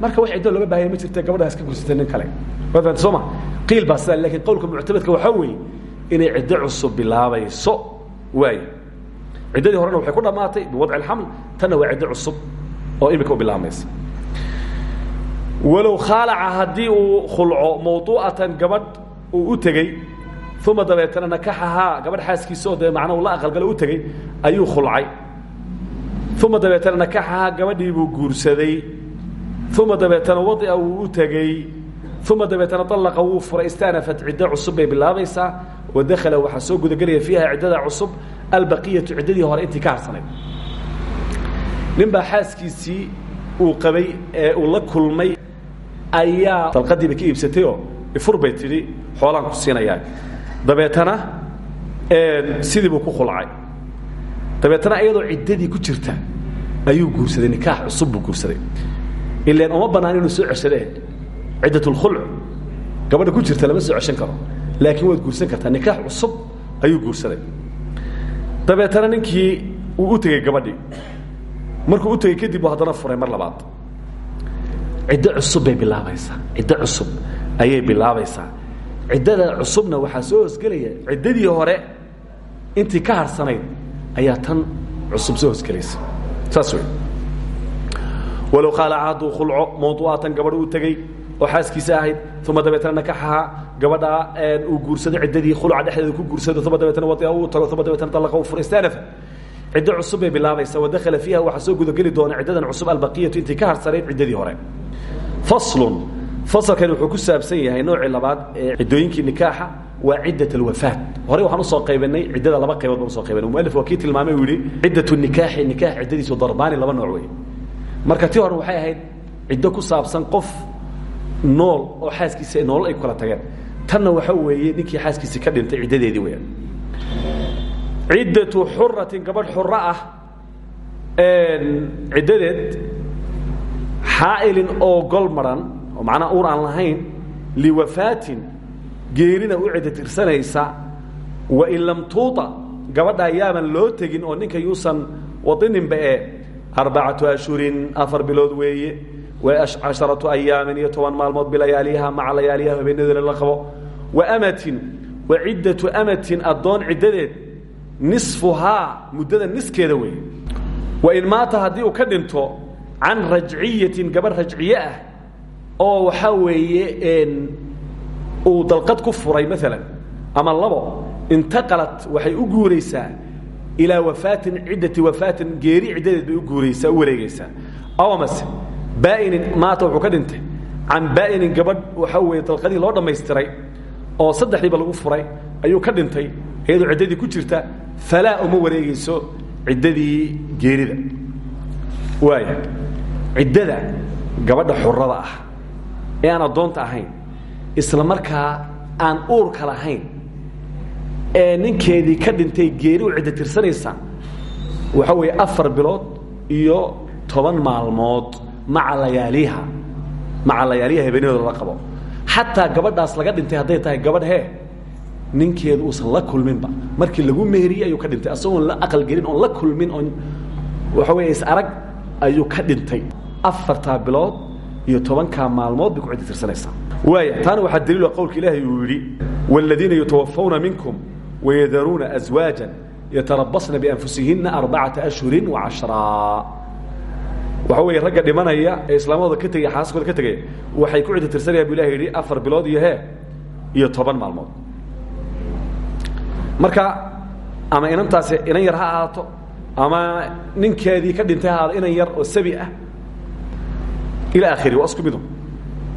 Marka wax ciddo looga baahaya ma jirta gabadhaas ka gursatay nin kale. Waa fahamta soo ma? Qiil baa sidaa laakiin qowlka muctamadka waxaa weeye inay ciddo cusub bilaabayso waaye ciddadii horena waxay ku dhammaatay biwadci alxaml tanna waa ciddo cusub oo imika u bilaabmaysa walow khaalaca haddii uu khulco mawduucatan gabadh uu u tegey uma dabeetana nakaxahaa gabadh xaaskiisa oo macna uu la aqalgalo u tegey ayuu khulcay. Uma dabeetana nakaxahaa gabadhii buu guursaday. Uma dabeetana wadia wuu u tegey. Uma dabeetana alaqa wuu furay istanafat ciddo cusub bay wadakhala waxaa soo gudagelaya fiiha ciddada cusub albaqiyatu ciddadii hore intii ka harsanayd nin baa xaaskiisii uu qabay ee uu la kulmay ayaa dalqadiiba ka iibsatayoo ifur bay tidhi xoolaan ku siinayaa dabeetana sidii buu ku khulcay dabeetana iyadoo ciddadii ku jirta ayuu guursaday nikaax cusub buu guursaday ilan uma bannaan inuu soo ceshadee ciddatulkhulc gabadha ku jirta lama soo ceshan karo laakiin waad guursan kartaa. Nikaax cusub ayuu guursaday. Dabeetana ninkii uu u tegey gabadhii. Markuu u tegey kadib uu haddana furay mar labaad. Ciddo cusub bay bilaabaysaa. Ciddo cusub ayay bilaabaysaa. Ciddada cusubna waxaa soo hosgelaya. Ciddadii hore intii ka harsanayd ayaa tan cusub soo hosgelaysa. Saas wey walow qaalaca hadduu khulco mawduucatan gabadh uu tegey oo xaaskiisa ahayd uma dabeetana nakaxaha gabadhaa uu guursaday ciddadii khulca dhexdeeda ku guursado. uma dabeetana wadia uu tago uma dabeetana alaqa uu furo istanafa ciddo cusub bay bilaabaysaa wadakhala fiiha waxaa soo gudageli doona ciddadan cusub albaqiyatu intii ka harsanayd ciddadii hore faslun fasalkani wuxuu ku saabsan yahay noocii labaad ee ciddooyinkii nikaaxa waa ciddat alwafaat horey waxaan u soo qaybanay ciddada laba qaybood baan u soo qaybanay mualif waa tilmaamay uu yidhi ciddat nikaaxi nikaax ciddadiisu darbaani laba nooc wey marka hore waxay ahayd ciddo ku saabsan qof nool oo xaaskiisa noolol ay kala tageen. Tanna waxa weeye ninkii xaaskiisii ka dhintay ciddadeedii weyaan ciddatu xuratin gabadh xuro ah ciddadeed xaa'ilin oo gol oo macnaa uur aan lahayn liwafaatin geerina u cidda tirsanaysa wain lam tuuta gabadha ayaaban loo tegin oo ninka yuusan wadininba ee arbacatu ashhurin afar bilood weeye casharatu ayaamin iyo toban maalmood bilayaaliyaha maca layaaliyaha habeenadeena la qabo wa amatin wa ciddatu amatin addoon ciddadeed nisfuhaa muddada niskeeda weeye wain maata haddii uu ka dhinto can rajciyatin gabadh rajciye ah oo waxaa weeye uu dalqad ku furay maalan ama labo intaqalat waxay u guuraysaa ilaa wafaatin ciddati baa'inin maata wuxuu ka dhintay. Can baa'inin gabadh waxaa weeye dalqadii loo dhammaystiray oo saddexdiiba lagu furay ayuu ka dhintay iyadoo ciddadii ku jirta falaa uma wareegayso ciddadii geerida. Waaya ciddada gabadha xurada ah ee aan addoonta ahayn isla markaa aan uurka lahayn ee ninkeedii ka dhintay geeri u ciddo tirsanaysa waxa weeye afar bilood iyo toban maalmood maa layaaliiha maca layaaliha habeenadooda la qabo. Xataa gabadhaas laga dhintay hadday tahay gabadh hee ninkeedu uusan la kulminba. Markii lagu meheriyey ayuu ka dhintay. Asagoon la aqal gelin oon la kulmin oon waxa weya is arag ayuu ka dhintay. Afartaa bilood iyo tobankaa maalmood bay ku cidi tirsanaysaa. Waaya taana waxaa daliilo qowlka ilaahay uu yidhi wاladiina yutawafawna minkum wayadaruuna aswaaja yatarabasna bianfusihinna arbacata ashhuri وacashraa waxa weeye ragga dhimanaya ee islaamadooda ka tegaya xaasaskooda ka tegaya waxay ku ciddi tirsanayaan bu ilahi yidhi afar bilood iyo hee iyo toban maalmood. Marka ama inantaasi inan yar ha ahaato ama ninkeedii ka dhintay ha ahaado inan yar oo sabi ah ila akhiri waa isku midu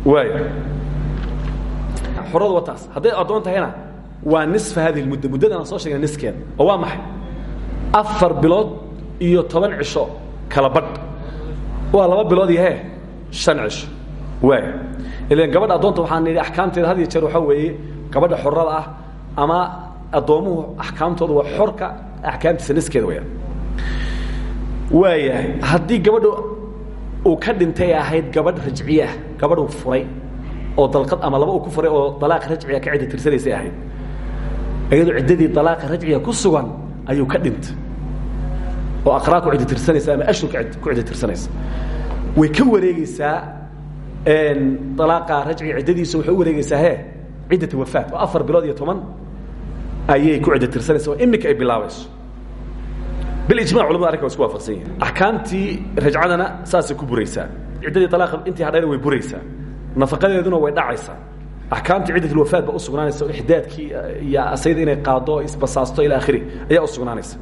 waaya xoradu waa taas. Hadday addoon tahayna waa nisfa hadihi mudda muddada aan soo sheegna niskeeda oo waa maxay? Afar bilood iyo toban cisho kala badh waa laba bilood iyo hee shan cisho waay ilan gabadha addoonta waxaan nidhi axkaamteeda had iyo jeer waxaa weeye gabadha xorada ah ama addoomuhu axkaamtooda waa xorka axkaamtiisa naskeeda wayaan waayahay haddii gabadha uu ka dhintay ay ahayd gabadh rajciye ah gabadhuu furay oo dalqad ama laba uu ku furay oo dalaaq rajciga ka cidda tirsanaysay ahayd iyadoo ciddadii dalaaqa rajciga ku sugan ayuu ka dhintay oo aqraa ku cidda tirsanaysa ama ashhur ku cidda tirsanaysa way ka wareegeysaa dalaaqa rajciga ciddadiisa waxay u wareegeysaa he ciddata wafaat oo afar bilood iyo toban ayay ku cidda tirsanaysa oo imika ay bilaabayso bilijmac culamada arrinka wa isku waafaqsan yihiin axkaamtii rajcadana saasay ku buraysaa. Ciddadii dalaaqa intii hadhayna way buraysaa. Nafaqadeeduna way dhacaysaa. Axkaamtii ciddat alwafaat baa u sugnaanaysa oo ixdaadkii iyo asayda inay qaado isbasaasto ila akhiri ayaa u sugnaanaysa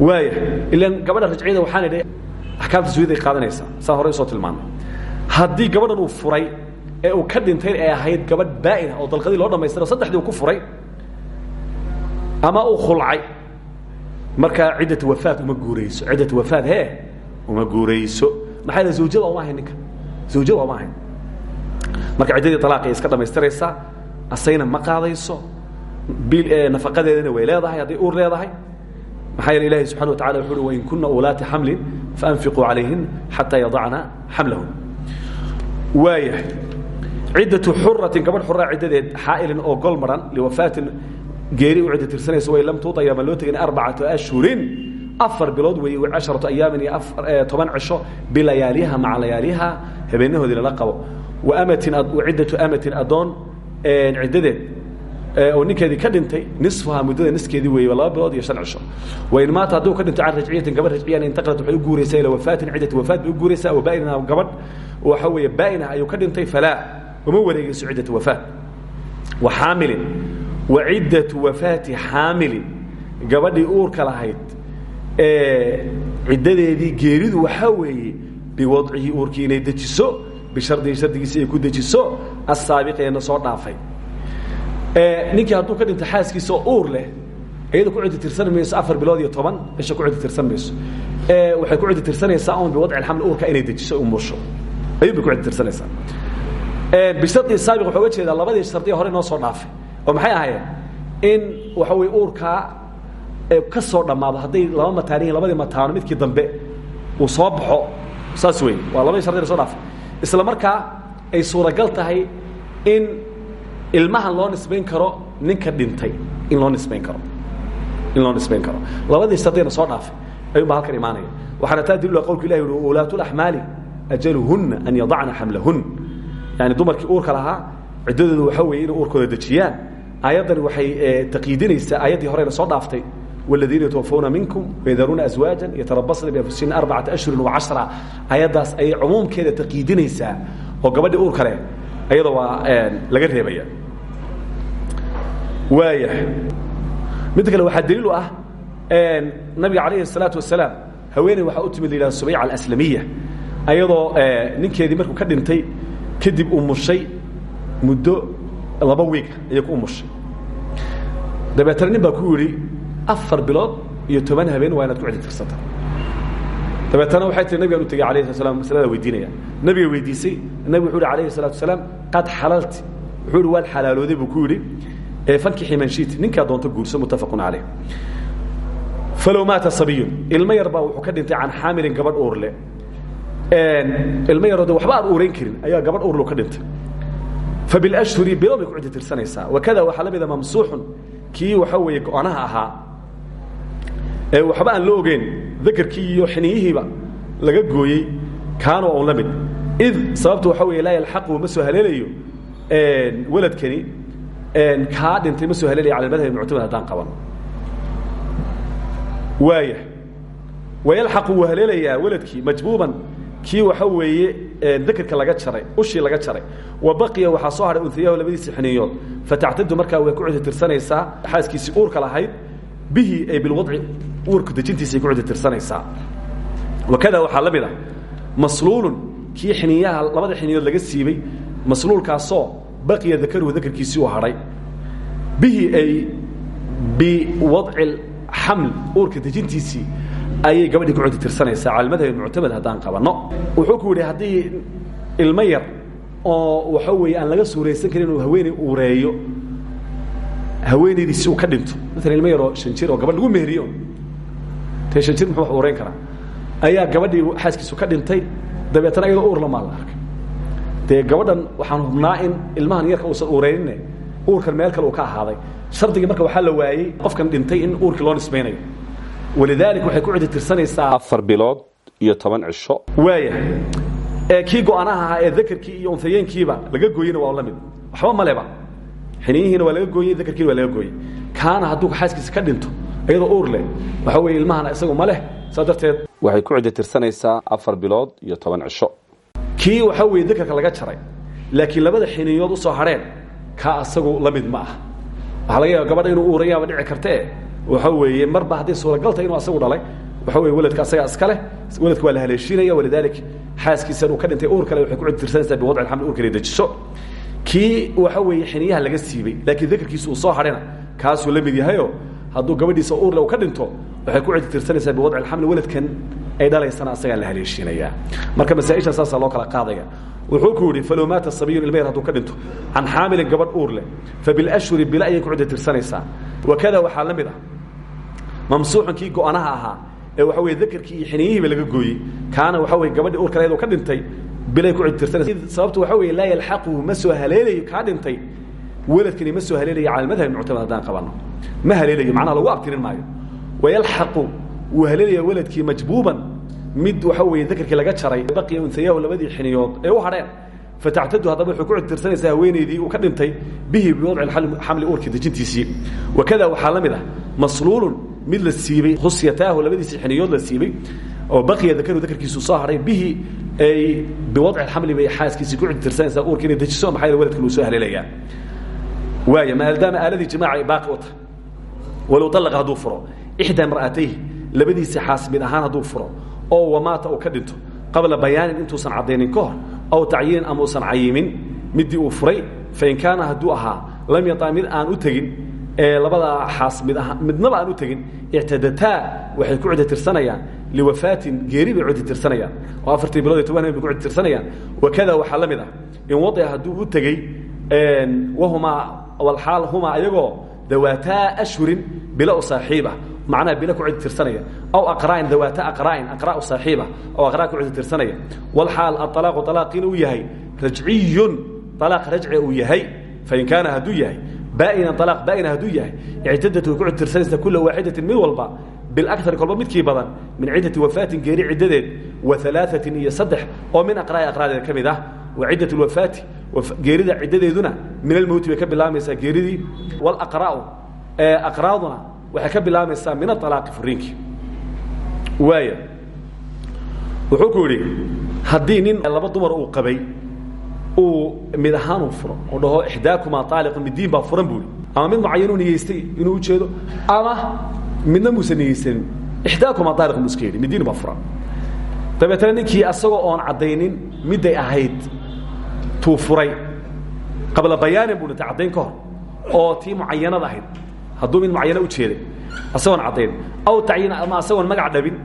waaya ilan gabadha rajciyada waxaan idhi axkaamta suudaday qaadanaysaa saa horey soo tilmaamay haddii gabadhan uu furay ee uu ka dhintay ay ahayd gabadh baa'ina oo dalqadii loo dhamaystiro saddexdii uu ku furay ama uu khulcay markaa ciddata wafaat uma guurayso. Ciddata wafaat he uma guurayso. Maxaa yidhaha zawjada uma ahayn ninka. Zawjada uma ahayn. Marka ciddadii talaaqay iska dhamaystiraysaa asayna ma qaadayso. Bil nafaqadeedana way leedahay hadday uur leedahay maxaa yeele ilahi subxana wa tacala wuxu uhi wain kuna ulaati xamlin faanfiquu calayhin xataa yadacna xamlahun waayahay ciddatu xuratin gabadh xuraa ciddadeed xaa'ilin oo gol maran liwafaatin geeri u cidda tirsanaysa way lam tuuta ayaama loo tegin arbacatu ashhurin afar bilood weeye w casharatu ayaamin iyo toban cisho bilayaaliha maca layaaliha habeenahoodii lala qabo wa amatin ciddatu amatin addoon ciddadeed oo ninkeedii ka dhintay nisfuhaa muddada niskeedii weeye laba bilood iyo shan cisho. Wain maata hadduu ka dhinto can rajciyatin gabadh rajciyan intaqalat waxay u guuraysaa ila wafaatin ciddati wafaat bay u guuraysaa wa baa'ina gabadh waxa weeye baa'ina ayuu ka dhintay falaa uma wareegayso ciddatu wafaat wa xaamilin wa ciddatu wafaati xaamilin. Gabadhii uurka lahayd ciddadeedii geeridu waxaa weeye biwadcihi uurkii inay dejiso bishardihi shardigiisi ay ku dejiso assaabiqeena soo dhaafay ninkii hadduu ka dhinto xaaskiisa oo uur leh iyada ku ciddi tirsan mayso afar bilood iyo toban cisho ku ciddi tirsan mayso. Waxay ku ciddi tirsanaysaa un biwadci alxaml uurka inay dejiso umusho ayuun bay ku ciddi tirsanaysaa. Bishardi saabiq waxaa uga jeedaa labadii shardiya hore noo soo dhaafay. Oo maxay ahaayeen? In waxa weye uurkaa ka soo dhammaado hadday laba mataan yihiin labadii mataano midkii dambe uu soo baxo saas wey waa labadii shardiya soo dhaafay. Isla markaa ay suuragal tahay in ilmahan loo nisbayn karo ninka dhintay in loo nisbayn karo in loo nisbayn karo labadii shardiyana soo dhaafay ayuun baa halkan imaanaya waxaana taa daliila qowlka ilahi ui ulaatulaxmaali ajaluhunna an yadacna xamlahun yani dumarkii uurka lahaa ciddadooda waxaa weeye inay uurkooda dejiyaan aayaddani waxay taqiidinaysaa aayaddii horena soo dhaaftay والذين يتوفون منكم ويذرون أزواجا يتربصن بأنفسهن أربعة أشهر وعشرة أيضاس أي عموم كده تقييدينيسا oo gabadhii uur kale ayada waa laga reebaya waaya mid kale waxaa daliil u ah nabiga calayhi الsalaaةu wasalaam haweeney waxaa u timid la yidhahda subayca alaslamiya ayadoo ninkeedii markuu ka dhintay kadib umushay muddo laba wiig ayay ku umushay dabeetana nin baa ku yidhi afar bilood iyo toban habeen waa inaad ku cidi tirsanta dabeetana waxay tii nabigaan u tegey alayh slat slam masalada weydiinaya nabiga weydiisay nabigu wuxu uhi alayhi الsalatu wasalaam qad xalalti wuxuu ihi waad xalaalooday buu ku yidhi fankixi manshiit ninkaa doonto guurso muttafaqun caleyh falow maata sabiyun ilmo yar baa wuxuu ka dhintay can xaamilin gabadh uurle. Ilmo yaroo de waxba aan uurayn karin ayaa gabadh uurlo ka dhintay. Fabilashhuri bilo bay ku ciddi tirsanaysaa. Wakada waxaa la mida mamsuuxun kii waxa weeye go-anaha ahaa. Ee waxba aan la ogeyn dakarkii iyo xiniyihiiba laga gooyey kaano on la mid. Id sababtu waxa weeye laa yalxaqu ma soo haleelayo waladkani kaa dhintay ma soo haleelaya cala madhab muctamad haddaan qaban. Waaya wayalxaqu wuu haleelayaa waxa weeye dakerka laga jaray ushii laga jaray. Wa baqiya waxaa soo hadhay unhayahu labadiisii xiniyood fatactadu markaa way ku cidi tirsanaysaa xaaskiisii uurka lahayd. Bihi ay bilwadci uurka dejintiisay ku cidi tirsanaysaa wakada waxaa la mid ah masluulun. Kii xiniyaha labada xiniyood laga siibay masluulkaasoo baqiya dakaruhu dakarkiisii u hadhay bihi ay biwadci xaml uurka dejintiisii ayay gabadhii ku cudi tirsanaysaa. Cala madhab muctamad haddaan qabanno wuxuu ku yidhi haddii ilmo yar oo waxa weeye aan laga suuraysan karin inuu haweeney uureeyo haweenaydiisi uu ka dhinto. Maala ilmo yaroo shan jir oo gabadh lagu meheriyo te shan jir muxuu wax ureyn karaa? Ayaa gabadhii xaaskiisu ka dhintay. Dabeetana iyadoo uur lamaa la arkay dee gabadhan waxaan hubnaa in ilmahan yarka uusan uureyninne uurkan meel kale uu ka ahaaday. Shardigii marka waxaa la waayey qofkan dhintay in uurkii loo nisbaynayo. Walidaalika waxay ku cidi tirsanaysaa afar bilood iyo toban cisho. Waaya ee kii go-anaha ahaa ee dakarkii iyo untayeenkiiba laga gooyena waa la mid. Waxba maleba xiniyihiina waa laga gooyey dakarkiina waa laga gooyey. Kaana hadduu xaaskiisa ka dhinto iyadoo uur leh waxa weeye ilmahana isagu ma leh. Saa darteed waxay ku ciddi tirsanaysaa afar bilood iyo toban cisho kii waxa weeye dakarka laga jaray laakiin labada xiniyood u soo hadheen kaa asagu la ma ah waxaa laga yaaba gabadha inuu uurayaaba dhici kartee waxa weeye marba hadday suuragalta inuu asagu dhalay waxa weye weladka asaga iska leh waa la haleeshiinaya walidalik xaaskiisan uu ka dhintay uur kale waxay ku cidi tirsanaysaa biwadci alxamli uurkale dejiso. Kii waxa weeye xiniyaha laga siibay laakiin dakarkiisa soo hadhina kaasuu la yahayo hadduu gabadhiisa uurle uu ka dhinto waxay ku cidi tirsanaysaa biwadci alxamli weladkan ay dhalaysana asagaa la haleeshiinaya marka masaaisha saasaa loo kala qaadaya wuxuu ku yidhi falow maata sabiyun ilma yar hadduu ka dhinto can xaamilin gabadh uur leh fabilashhuri bila ayay ku cidi tirsanaysaa wakada waxaa la mid ah mamsuuxun kii go-anaha ahaa ee waxa weye dakarkii iyo xiniyihiiba laga gooyey kaana waxa weye gabadhii uur kaleedu ka dhintay bilay ku cidi tirsanaysa sababtu waxa weye laa yalxaquhu ma soo haleelayo kaa dhintay. Weladkani ma soo haleelayo cala almadhab muctamad haddaan qabanno ma haleelayo macnaha lagu abtirin maayo. Wayalxaqu wuu haleelaya weladkii majbuuban mid waxa weeye dakarkii laga jaray baqiya unhayahu labadii xiniyood ee u hadheen fatactadu haddaba waxay ku cidi tirsanaysaa haweenaydii uu ka dhintay bihi biwadci xamli uurkii dejintiisii. Wakada waxaa la mid ah masluulun mid la siibey khusyataahu labadiisii xiniyood la siibay oo baqiya dakaru dakarkiisu soo hadhay bihi ay biwadci xamli bay xaaskiisii ku cidi tirsanaysaa uurka inay dejiso maxaa yeele weladkan uu soo haleelayaa waaya maadaama aaladii jimaaca ay baaqi u tahay walow alaqa hadduu furo ixdaa mar'atayhi labadiisii xaas mid ahaan hadduu furo oo wamaata uu ka dhinto qabla bayaanin intuusan caddaynin ka hor aw tacyiinin ama usan cayimin midii uu furay fain kaana hadduu ahaa lam yata aan u tegin ee labadaa xaas mid aha midnaba aan u tegin ictadataa waxay ku cidi tirsanayaan liwafaatin geeri bay cidi tirsanayaan oo afartii bilood iyo toban habeen bay ku cidi tirsanayaan wakada waxaa la ah in wadica hadduu u tegey wahumaa walxaal humaa ayagoo dawaataa ashhurin bila u macnaha bilo ku cidi tirsanaya. Aw aqra'in dawaata aqra'in aqra'u saaxiiba aw aqra'a ku cidi tirsanaya. Walxaal aalaaqu alaaq inuu yahay rajciyun alaaq rajci uu yahay fain kaana hadduu yahay baa'ina alaaq baa'ina hadduu yahay ictadad ku cidi tirsanaysa kula waaxidatin mid walba biakar kolba midkii badan min ciddati wafaatin geeri ciddadeed wa alaaثatin iyo saddex min aqra'i aqra'deeda ka ah, wa ciddat اlwafaati geerida ciddadeeduna min almowti bay ka bilaabaysaa geeridii. Wlaqra'u aqraaduna waxay ka bilaabaysaa min aalaaqi furiinkii waaya wuxuu ku yidhi haddii nin laba dumar uu qabay uu mid ahaanuu furo oo dhaho ixdaakumaa aaliqun midiin baa furan buui ama mid mucayanuu niyeystay inuu ujeedo ama midna muusan niyeysanin ixdaakumaa aaliqun buu iska yidhi midiin baa furan. Dabeetana ninkii asagoo oon caddaynin midday ahayd tuu furay. Qabla bayaanin buu dhintay caddayn ka hor oo tii mucayanada ahayd hadduu mid mucayana u jeeday asagoon caddayn aw tacyiin ama asagoon magac dhabin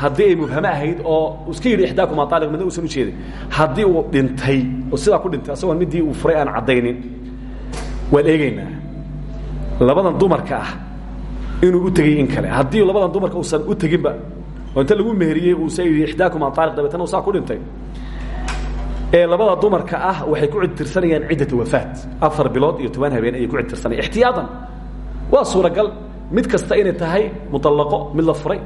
haddii ay mubhame ahayd oo iska yidhi ixdaakuma aaliq midna uusan u jeedin haddii uu dhintay oo sidaa ku dhintay asagoon midii uu furay aan caddaynin waan eegaynaa. Labadan dumarka ah inuu u tegey in kale. Haddii labadan dumarka uusan u teginba oo inta lagu meheriyey uusa yidhi ixdaakuma aaliq dabeetana uu saa ku dhintay. Ee labada dumarka ah waxay ku cidi tirsanayaan ciddata wafaat. Afar bilood iyo toban habeen ayay ku cidi tirsanayaan ixtiyaadan waa suuragal. Mid kasta inay tahay muطalaqo mid la furay.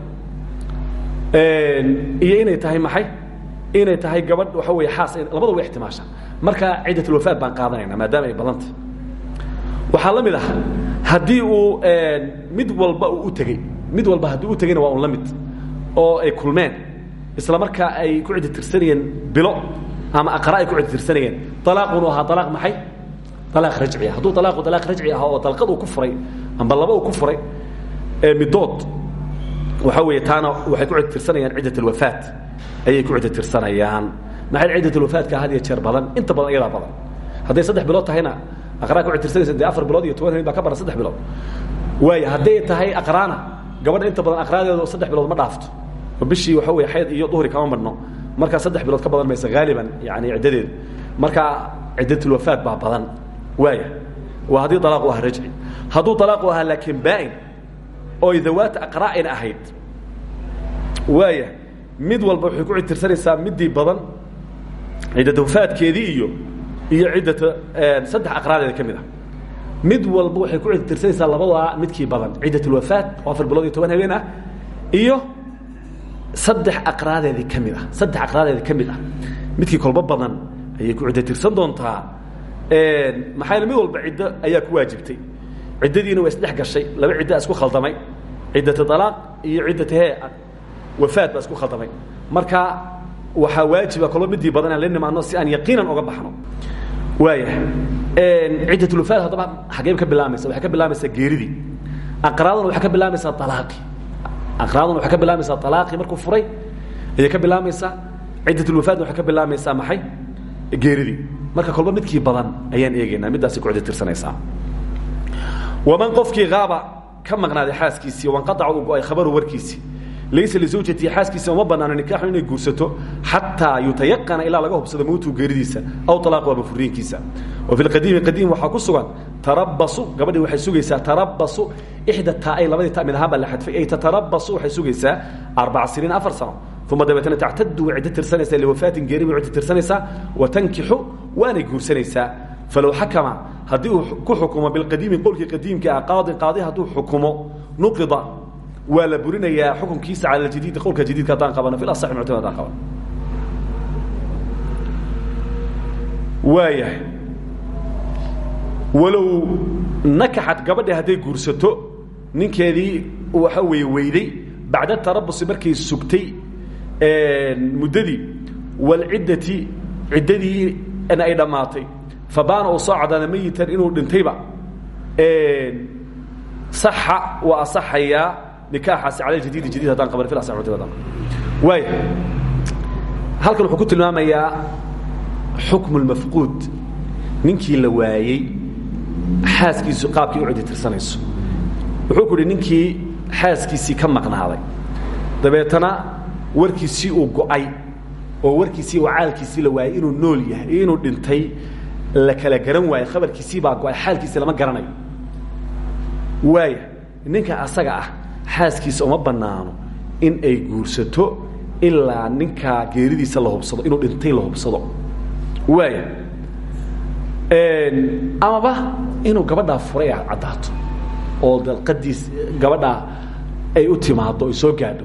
Iyo inay tahay maxay? Inay tahay gabadh waxa wey xaas labada way ixtimaasha marka ciddat ulwafaat baan qaadanayna maadaama ay badanta waxaa la mid ah haddii uu mid walba uu u tegey mid walba haddii u tegeyna waa un la mid oo ay kulmeen isla markaa ay ku cidi tirsanayeen bilo ama aqra ay ku cidi tirsanayeen alaaqunu ahaa alaaq maxay? Alaaq rajci ah. Hadduu alaaqu alaaq rajci ah oo dalqad uu ku furay amba laba uu ku furay midood waxa weeye taana waxay ku cidi tirsanayaan ciddat alwafaat ayay ku cidi tirsanayaan maxay ciddat alwafaatka had iyo jeer badan? Inta badan iyadaa badan. Hadday saddex bilood tahayna aqraa ku cidi tirsanaysa dee afar bilood iyo toban habeen baa ka baran saddex bilood. Waayo hadday tahay aqraana gabadha inta badan aqraadeedu saddex bilood ma dhaafto. Oo bishii waxa weye xayd iyo duhri kama marno. Markaa saddex bilood ka badan maysa haaliban yani ciddadeedu. Marka ciddatulwafaat baa badan. Waaya waa haddii alaaqu aha rajci hadduu alaaqu ahaa laakiin baain oy dawaata aqraa'in ahayd waaya mid walba waxay ku cidtirsanaysaa midii badan ciddata wafaadkeedii iyo iyo ciddata saddex aqraadeeda ka mid ah. Mid walba waxay ku cidtirsanaysaa labadaa midkii badan ciddatulwafaat oo afar bilood iyo toban habeen ah iyo saddex aqraadeedii ka mid ah saddex aqraadeedii ka mid ah. Midkii kolba badan ayay ku ciddo tirsan doontaa maxaa mid walba ciddo ayaa ku waajibtay. Ciddadiina waa isdhex gashay. Laba ciddaa isku khaldamay. Ciddata alaaq iyo ciddata he wafaad baa isku khaldamay. Marka waxaa waajiba kolba midii badan aan la nimaano si aan yaqiinan oga baxno. Waaya ciddatulwafaad haddaba xageeb ka bilaamaysa waxay ka bilaamaysaa geeridii. Aqraaduna waxay ka bilaamaysaa alaaqi aqraaduna waxay ka bilaamaysaa alaaqii markuu furay ayay ka bilaamaysaa ciddatulwafaadna waxay ka bilaamaysaa maxay? Geeridii marka kolba midkii badan ayaan eegaynaa middaasay ku ciddotirsanaysaa waman qofkii haaba ka maqnaaday xaaskiisii wanqaaca uu go'ay khabaru warkiisii. Laysa lizawjatii xaaskiisa uma banaano nikaaxu inay guursato xataa yutayaqana ilaa laga hubsado mowtuu geeridiisa aw alaaqu ama furiinkiisa wa fi lqadiimi qadiim waxaa ku sugan tarabasu gabadhii waxay sugaysaa tarabasu ixda taa'ay labadii ta mid ahaan baa la xadfay ay tatarabasu waxay sugaysaa arbaca siniin afar sano uma dabeetana tactadu way ciddo tirsanaysaa liwafaatin geeri bay ciddo tirsanaysaa wa tankixu waanay guursanaysaa. Falow xakama haddii uu ku xukumo bilqadiimi qowlkii qadiimka ah qaadi hadduu xukumo nuqida. Waa la burinayaa cala jadiidi qowlka jadiidka haddaan qabano fi asaxi muctamad haddaan qabano waayahay. Walow nakaxad gabadhi hadday guursato ninkeedii waxa weeye weyday bacda tarabusi markay sugtay muddadii walciddati ciddadii ay dhammaatay fabaana uu soo cadaana meyitan inuu dhintayba. Saxa waa asaxayaa nikaaxaasi cala jadiidi jadiid haddaan qaban fi asax muctamad waaya halkan wuxuu ku tilmaamayaa xukmu lmafquud ninkii la waayey xaaskiisu qaabkii u ciddi tirsanayso. Wuxuu ku uhi ninkii xaaskiisii ka maqnaaday. Dabeetana warkiisii uu go'ay oo warkiisii oo caalkiisii la waayey inuu nool yahay iyo inuu dhintay la kala garan waayo khabarkiisii baa go'ay lama garanayo. Waaya ninka asaga ah xaaskiisa uma bannaano in ay guursato ilaa ninkaa geeridiisa la hubsado inuu dhintay la hubsado. Waaya amaba inuu gabadhaa furay a caddaato oo dalqadiis gabadhaa ay u timaado ay gaadho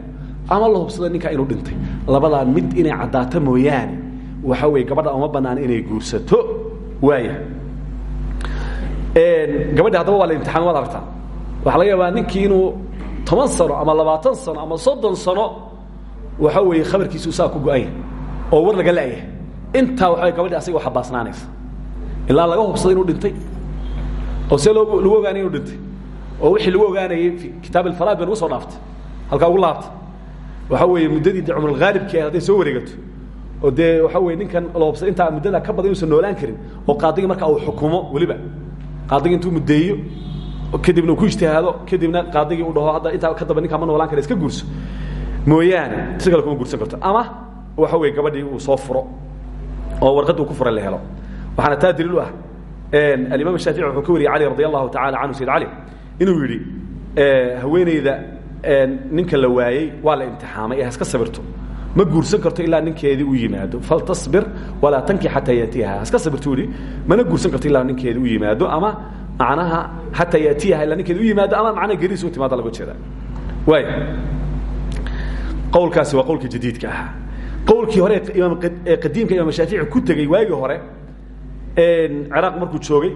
ama la hubsado ninkaa inuu dhintay. Labadaa mid inay caddaato mooyaane. Waxa weeye gabadha uma banaana inay guursato. Waaya gabadhi haddaba waa la imtixaan waad aragtaa. Waxaa laga yaabaa ninkii inuu toban sano ama labaatan sano ama soddon sano waxa weeye khabarkiisu saa ku go-anya oo war laga la'yahay intaa waxa gabadhi asaga xabaasnaanaysa ilaa laga hubsado inuu dhintay. Oo see loo lagu inuu dhintay. Oo wixii lagu ogaanayay kitaab alfaraad bay nagu soo dhaaftay halkaa ugu laabtay waxa weeye muddadii de cumrulghaalibkii hadday soo wareegato oo dee waxa weye ninkan hubsado intaa muddada ka badan inuusan noolaan karin oo qaadigii marka uu xukumo weliba. Qaadigii intuu muddeeyo kadibna uu ku ijtihaado kadibna qaadigii u dhaho hadda intaa ka daba ninkaa ma noolaan kara iska guurso. Mooyaane si kale kuma guursan karto. Ama waxa weye gabadhii uu soo furo oo warqadda uu ku furay la helo. Waxaana taa daliil u ah alimaam shaafici wuxuu ka wariyey cali radi allahu tacala canhu sayd cali inuu yidhi haweeneyda ninka la waayey waa la imtixaamay ee haska sabirto. Ma guursan karto ilaa ninkeedii u yimaado. Faltasbir walaa tanki xataa yaatiyaha haska sabirto yidhi mana guursan karto ilaa ninkeedii u yimaado ama macnaha xataa yaatiyaha ilaa ninkeedi u yimaado ama macnaha geriis u timaada laga jeeda. Waay. Qowlkaasi waa qowlka jadiidka ahaa. Qowlkii hore qadiimka imaam shaafici ku tegey waagii hore ciraaq markuu joogay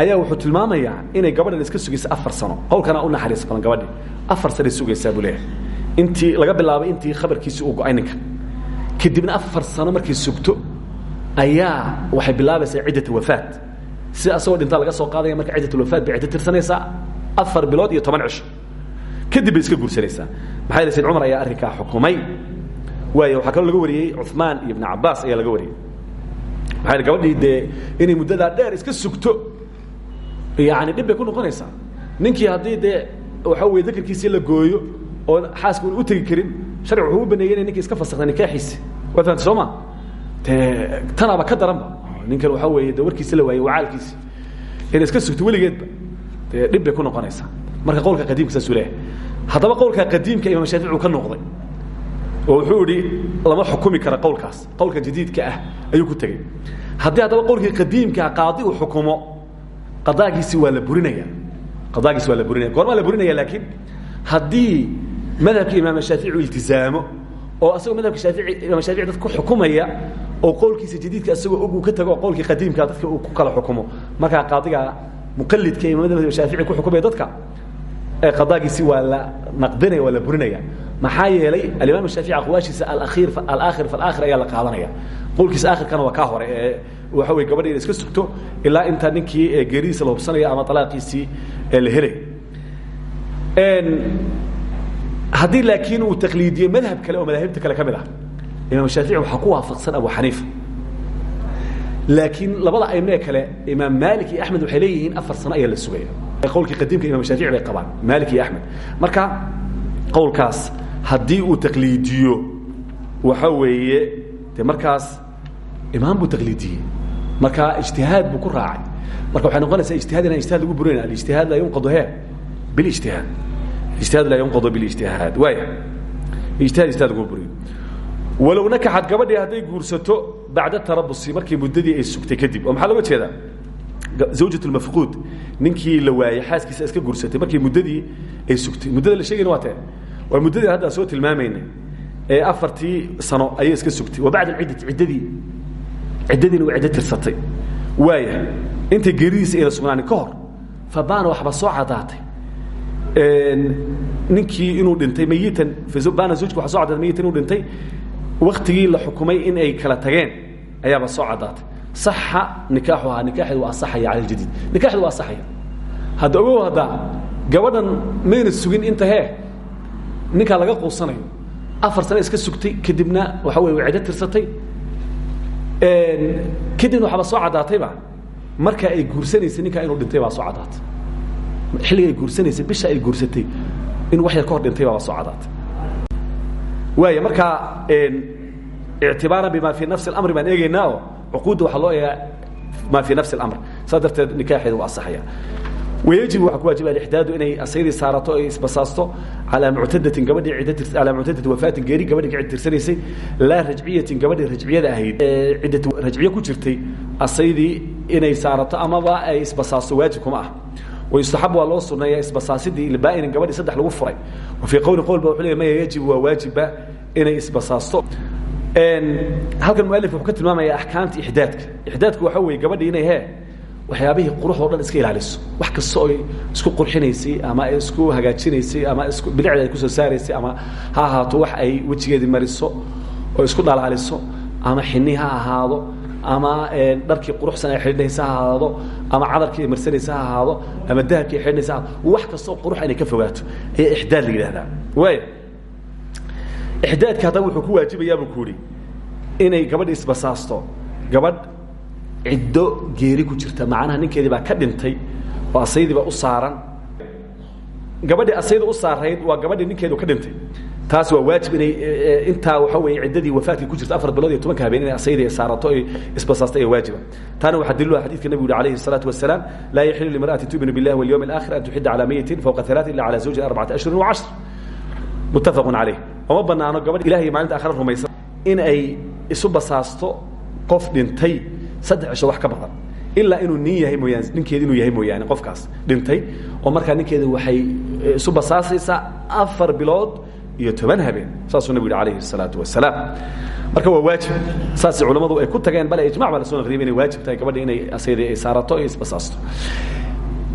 ayaa wuxuu tilmaamayaa inay gabadhan iska sugaysa afar sano. Qowlkana u naxariis badan gabadhi afar sanay sugaysaa buu leeyahay. Intii laga bilaabay intii khabarkiisii uu go'ay ninka. Kadibna afar sano markay sugto ayaa waxay bilaabaysaa ciddat wafaat. Si asagoo dhintaa laga soo qaadaya marka ciddat wafaat bay ciddo tirsanaysaa. Afar bilood iyo toban cisho kadib iska guursanaysaa. Maxaa yeele sayd ayaa arrinkaa xukumay. Waayo waxaa kaloo laga wariyey cuثmaan iyo ibn cabaas ayaa laga wariyey. Maxaa gabadhii dee inay muddadaa dheer iska sugto yani dhib bay ku noqonaysaa. Ninkii haddii dee waxa weye dakarkiisii la gooyo oo xaaska un u tegi karin sharci wuxuu u baneeyey inay ninkii iska fasakda nikaaxiisi waa fahamta soo ma? De tanaaba ka daranba ninkan waxaa weeye de warkiisa la waayey wacaalkiisi inay iska sugto weligeedba dee dhib bay ku noqonaysaa. Marka qowlka qadiimka saasuu leeyahay. Haddaba qowlka qadiimka imaam shaafici uu ka noqday oo wuxuu idhi lama xukumi kara qowlkaas. Qowlka jadiidka ah ayuu ku tegey haddii haddaba qowlkii qadiimkaa qaadi uu xukumo qadaagiisi waa la burinaya. Qadaagiisi waa la burinaya. Goormaa la burinaya laakiin haddii madhabka imaam shaafici iltizaamo oo asagoo madhabka shaafici imaam shaafici dadka ku xukumaya oo qowlkiisa jadiidka asagoo og uu ka tago oo qowlkii qadiimka dadka uu ku kala xukumo. Markaa qaadiga muqalidka imaam madhabka shaafici ku xukumaya dadka qadaagiisi waa la naqdinaya waa la burinaya. Maxaa yeelay alimaam shaafici aqwaashiisa alakhiir alaakhir falaakhir ayaa la qaadanaya. Qowlkiisa aakhirkana waa kaa hore ee waxa wey gabadha ina iska sugto ilaa intaa ninkii geeridiisa la hubsanaya ama alaaqiisii la helay. Haddii laakiin uu taqliidiyo madhab kale oo madaahibta kale ka mid ah imaam shaafici waxaa ku waafaqsan abu xaniifa laakiin labada aimee kale imaam maalik iyo axmed waxay leeyihiin afar sano ayaa la sugaya qowlkii qadiimka imam shaafici bay qabaan maalik iyo axmed. Marka qowlkaas haddii uu taqliidiyo waxa weeye de markaas imaam buu taqliidiyey marka ijtihaad buu ku raacay. Marka waxay noqonaysaa ijtihaad inaan ijtihaad lagu burinayna alijtihaad laa yunqadu he bilijtihaad ijtihaad. Laa yunqadu bilijtihaad waaya ijtihaad ijtihaad lagu buriyo walow nakaxad gabadhii hadday guursato bacda tarabusi markii muddadii ay sugtay kadib. Oo maxaa looga jeedaa? Zawjat lmafquud ninkii la waayey xaaskiisa iska guursatay markii muddadii ay sugtay. Muddada la sheegayna waa tee waa muddadii hadda soo tilmaamaynay ee afartii sano ayay iska sugtay. Wa bacda alciddati ciddadii ciddadiina waa ciddo tirsatay waaya intay geeridiisa ayna sugnaanin ka hor fa baana waxba soo cadaatay ninkii inuu dhintay mayitan baana zawjka waxa soo cadaatay mayitan inuu dhintay waktigii la xukumay in ay kala tageen ayaaba soo cadaatay saxa nikaaxuhaa nikaaxeedu waa asaxaya cala aljadiid nikaxeedu waa asaxaya hadda ogow hadda gabadhan mayna sugin inta hee ninkaa laga quusanayo afar sane iska sugtay kadibna waxa wey way ciddo tirsatay kadibna waxaaba soo caddaatayba marka ay guursanaysay ninkaa inuu dhintay baa soo caddaatay. Xilliga ay guursanaysay bisha ay guursatay inuu wax yar ka hor dhintay baaba soo caddaatay. Waaya markaa ictibaaran bima fii nafsi اlamri baan eegaynaa oo cuquudda loo eegaa ma fii nafsi اlamr saa darteed nikaaxeedu waa asaxaya wayajib waxaa ku waajiba alixdaadu inay asaydii saarato ay isbasaasto calaa muctadatin gabadhii cidda calaa muctadati wafaatin geeri gabadhii gacid tirsanaysay laa rajciyatin gabadhii rajciyada ahayd ee ciddatu rajciye ku jirtay asaydii inay saarato amaba ay isbasaasto waajib kuma ah wayustaxab waa loo suneeyaa isbasaasidii ilbaa'inin gabadhii saddex lagu furay wa fii qowli qowl ba wuxuu leeyahy maya yajibu waa waajiba inay isbasaasto halkan mualif wuxuu ka tilmaamaya axkaamta ixdaadka ixdaadku waxa weeye gabadhii inay hee waxyaabihii quruxoo dhan iska ilaaliso. Wax kasta oy isku qurxinaysay ama isku hagaajinaysay ama isku bilicda ay ku soo saaraysay ama ha ahaato wax ay wejigeedii mariso oo isku dhalaaliso ama xini ha ahaado ama dharkii quruxsan ay xidhinaysa ha ahaado ama cadarkii ay ahaado ama dahabkii ay wax kastoo qurux inay ka fogaato ayaa ixdaad la yidhahdaa waaya ixdaadka haddaba wuxuu ku waajibayaa buu inay gabadhi isbasaasto. Gabadh ciddo geeri ku jirta macnaha ninkeedii baa ka dhintay oo asaydiiba u saaran gabadhii asayda u saarayd waa gabadhii ninkeedu ka dhintay taas waa waajib inay intaa waxa weeye ciddadii wafaadkii ku jirta afar bilood iyo tobanka habeen inay asaydi ay saarato ay isbasaasto ayaa waajiba taana waxaa daliilu ah xadidka nabigu yuri alayhi الsalaatu wasalaam laa yaxilu limra'ati tu'minu billahi walyawmi اlaakhir an tuxidda calaa mayitin fawqa ثalaث illa calaa zawjin arbacata ashhurin wacashr muttafaqu calayh oma banaano gabadh ilahay maalinta aakhira rumaysan in ay isu basaasto qof dhintay saddex cisho wax ka badan. Ilaa inuu nin yahay mooyaane ninkeedi inuu yahay mooyaane qofkaas dhintay oo markaa ninkeeda waxay isu basaasaysaa afar bilood iyo toban habeen saasuu nabigu yidhi alayhi الsalaatu wasalaam. Marka waa waajib. Saasay culammadu ay ku tageen bale ijmac baa la soo naqriyay inay waajib tahay gabadha inay asayda ay saarato ay isbasaasto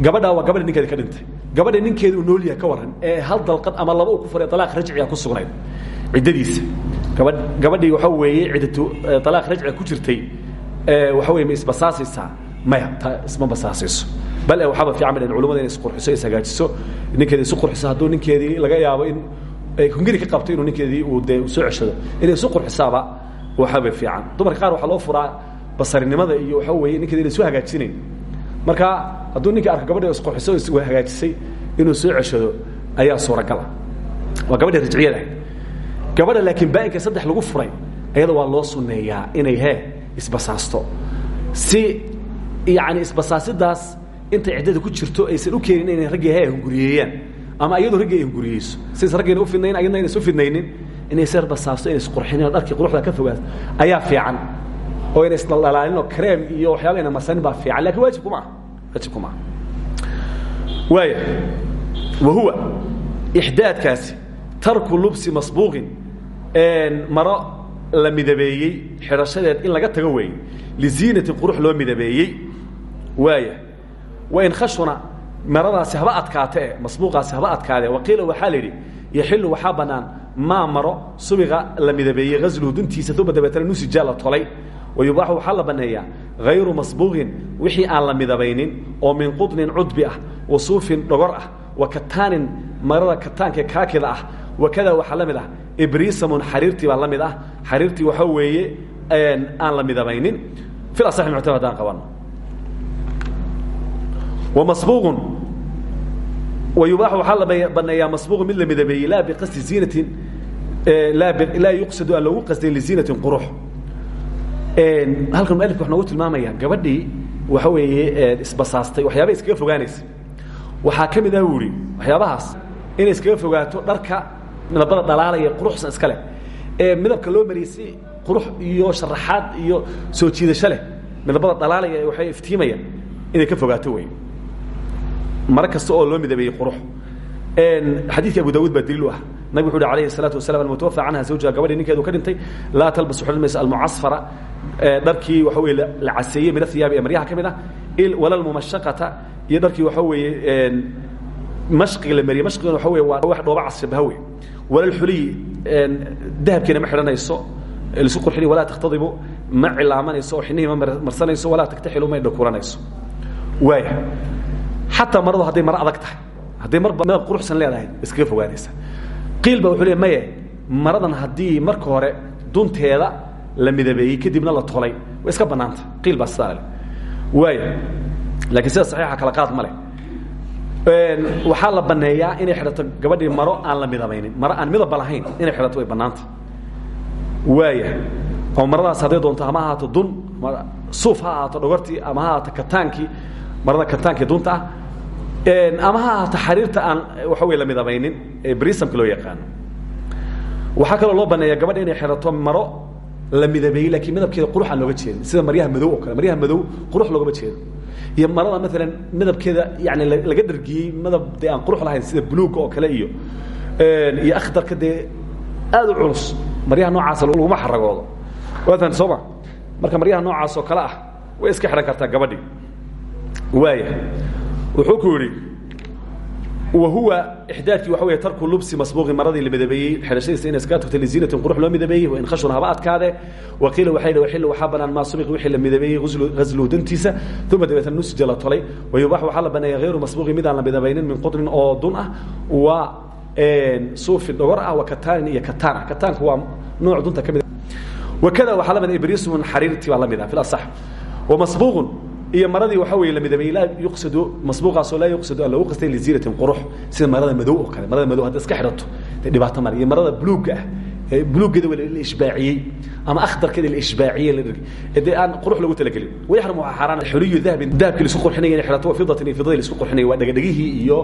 gabadhaa waa gabadha ninkeeda ka dhintay. Gabadha ninkeeda uu nool yahay ka waran ee hal dalqad ama laba uu ku furay alaaq rajciga ku sugnayd. Ciddadiisa. Gabadh gabadhii waxa weeye ciddatu alaaq rajciga ku jirtay waxa wey ma isbasaasaysaa maya ta isma basaasayso. Bal waxaaba fiican ba culamada inay isqurxiso ishagaajiso ninkeeda isu qurxiso hadduu laga yaabo in hungiri ka qabto inuu ninkeedii uu dee soo ceshado. Inay isu qurxisaaba waxaaba fiican. Dumarka qaar waxaa loo furaa basarinimada iyo waxa weeye ninkeeda ina isu hagaajinayn marka hadduu ninka arko gabadhi isqurxiso is hagaajisay inuu soo ceshado ayaa suuragala. Waa gabadhi rajciyada. Ahayd gabadha laakiin baainka saddex lagu furay ayada waa loo suneeyaa inay hee isbasaasto. Si yani isbasaasidaas intay ciddada ku jirto aysan u keenin inay raggii hay hunguriyeeyaan ama iyadoo raggii ay hunguriyeyso sidaysan raggayna ufidnayn ayadna ayna isu fidnaynin inay sar basaasto inay isqurxinin dharkii quruxda ka fogaato ayaa fiican. Oo inay isdhaldhalaalin oo kareem iyo waxyaaba ayna marsanin baa fiican. Lakin waajib kuma aha. Waajib kuma aha. Waaya wa huwa ixdaadkaasi tarku lubsi masbuuqin maro la midabeeyey xidhashadeed in laga tago weeye liziinatin qurux loo midabeeyey. Waaya wain khashuna maradaasi haba adkaate e masbuuqaasi haba adkaadee waqiila waxaa la yidhi yaxilu waxaa bannaan maa maro subiqa la midabeeyey hasluhu duntiisa uma dabeetana nusija la tolay. Wayubaaxu waxaa la banneeyaa hayru masbuuqin wixii aan la midabaynin oo min qudnin cudbi ah wa suufin ah wa kataanin marada kataanka kaakida ah wakada waxaa la mid ah ibrisamun xariirtii baa la mid ah. Xariirtii waxaa weeye aan la midabaynin. I aصi muctamad hadaan qabano. Wamasbuuqun wayubaaxu waxaa la baneeyaa masbuuqun mid la midabeeyey laa biqasdi ziinatin laa yuqsadu aan loogu qasdin liziinatin qurux. Halkan mualifka wax noogu tilmaamaya gabadhii waxa weeye isbasaastay waxyaaba iskaga fogaanaysa. Waxaa ka mid ah u ihi waxyaabahaas inay iskaga fogaato dharka midabada dhalaalaya quruxsan iska ee midabka loo mariyey qurux iyo sharaxaad iyo soo jiidasho leh midabada dhalaalaya waxay iftiimayaan inay ka fogaato wey kasta oo loo midabeeyey qurux. Xadiidka abu dawud baa daliil ah. Nabig wuxu alayhi الsalaatu wasalam almutawafa canha zawjaha gabadhii ninkeedu ka dhintay laa talbasu xidhan mayso almucasfara. Waxa weye la caseeyey min athiyaabi ee maryaha ka ah wala almumashaqata iyo dharkii waxa weeye mashqiga la mariyey waxa wey waa wax dhooba casribaha wey wala alxuliyi dahabkiina ma xidhanayso lisu qurxini walaa takhtadibu ma cilaamanayso oo xinihii ma marsanayso walaa taktaxilu ma indhakuranayso waaya xataa maradu hadday maro adag tahay hadday marba midab quruxsan leedahay iskaga fogaanaysa. Qiil ba wuxuu le maye maradan haddii marka hore dunteeda la midabeeyey kadibna la tolay way iska bannaanta. Qiil baa sidaa le waaya laakiin sida saxiixa kala qaad ma leh waxaa la baneeyaa inay xidhato gabadhii maro aan la midabaynin maro aan midabba lahayn inay xidhato way bannaanta. Waaya oo maradaas hadday doonto ama ha ahaato dun suuf ha ahaato ama ha ahaato marada kataankii dunta ah ama ha xariirta aan waxa wey la midabaynin ee brisamka loo yaqaano. Waxaa kaloo loo baneeya gabadha inay xidhato maro la midabeeyey lakiin midabkeeda qurux looga jeedin. Sida maryaha madow oo kale. Maryaha madow qurux loogama jeedo iyo marada maalan midabkeeda yani laga dhargiyey midab dee aan qurux lahayn sida buluuga oo kale iyo iyo akhdarka dee aad u culus maryaha noocaasa laguma xaragoodo. Waatan sooma marka maryaha noocaas oo kale ah way iska xidhan kartaa gabadhii. Waaya wuxuu ku yidhi wa huwa ixdaadkii waxa wey tarku lubsi masbuuqi maradii la midabeeyey. Xidhashadiisa inay iskaga tagto liziinatin qurux loo midabeeyey wain khashun haba adkaade. Waqiila xilli waxaa banaan maa subiq wixii la midabeeyey ghasluhu dantiisa. Uma dabeetna nusija la tolay wayubaax waxaa la baneeya hayru masbuuqi midaan la midabaynin min qudrin oo dun ah. Waa suufin dhogor ah wa kataanin iyo kataan ah kataanka waa nooc dunta ka mid wakada waxaa la mid ibriisumun xariirtii baa la mid ah fil asax. Wamasbuuqun iyo maradii waxa wey la midabeeyey laa yuqsadu masbuuqaasoo laa yuqsadu aan loogu qastay liziinatin qurux. Sida marada madow oo kale marada madow hadda iska xidhato dee dhibaato male iyo marada buluugga ah ee buluuggeeda la ishbaaciyey ama akhdarkeeda la ishbaaciyey dee aan qurux lagu talagelin. Wayaxramu waxaa xaaraan xuliyu dahabin. Dahabkii la isku qurxinaya inay xidhato fidatin iyo fidadii la isku qurxinaya waa dhagadhagihii iyo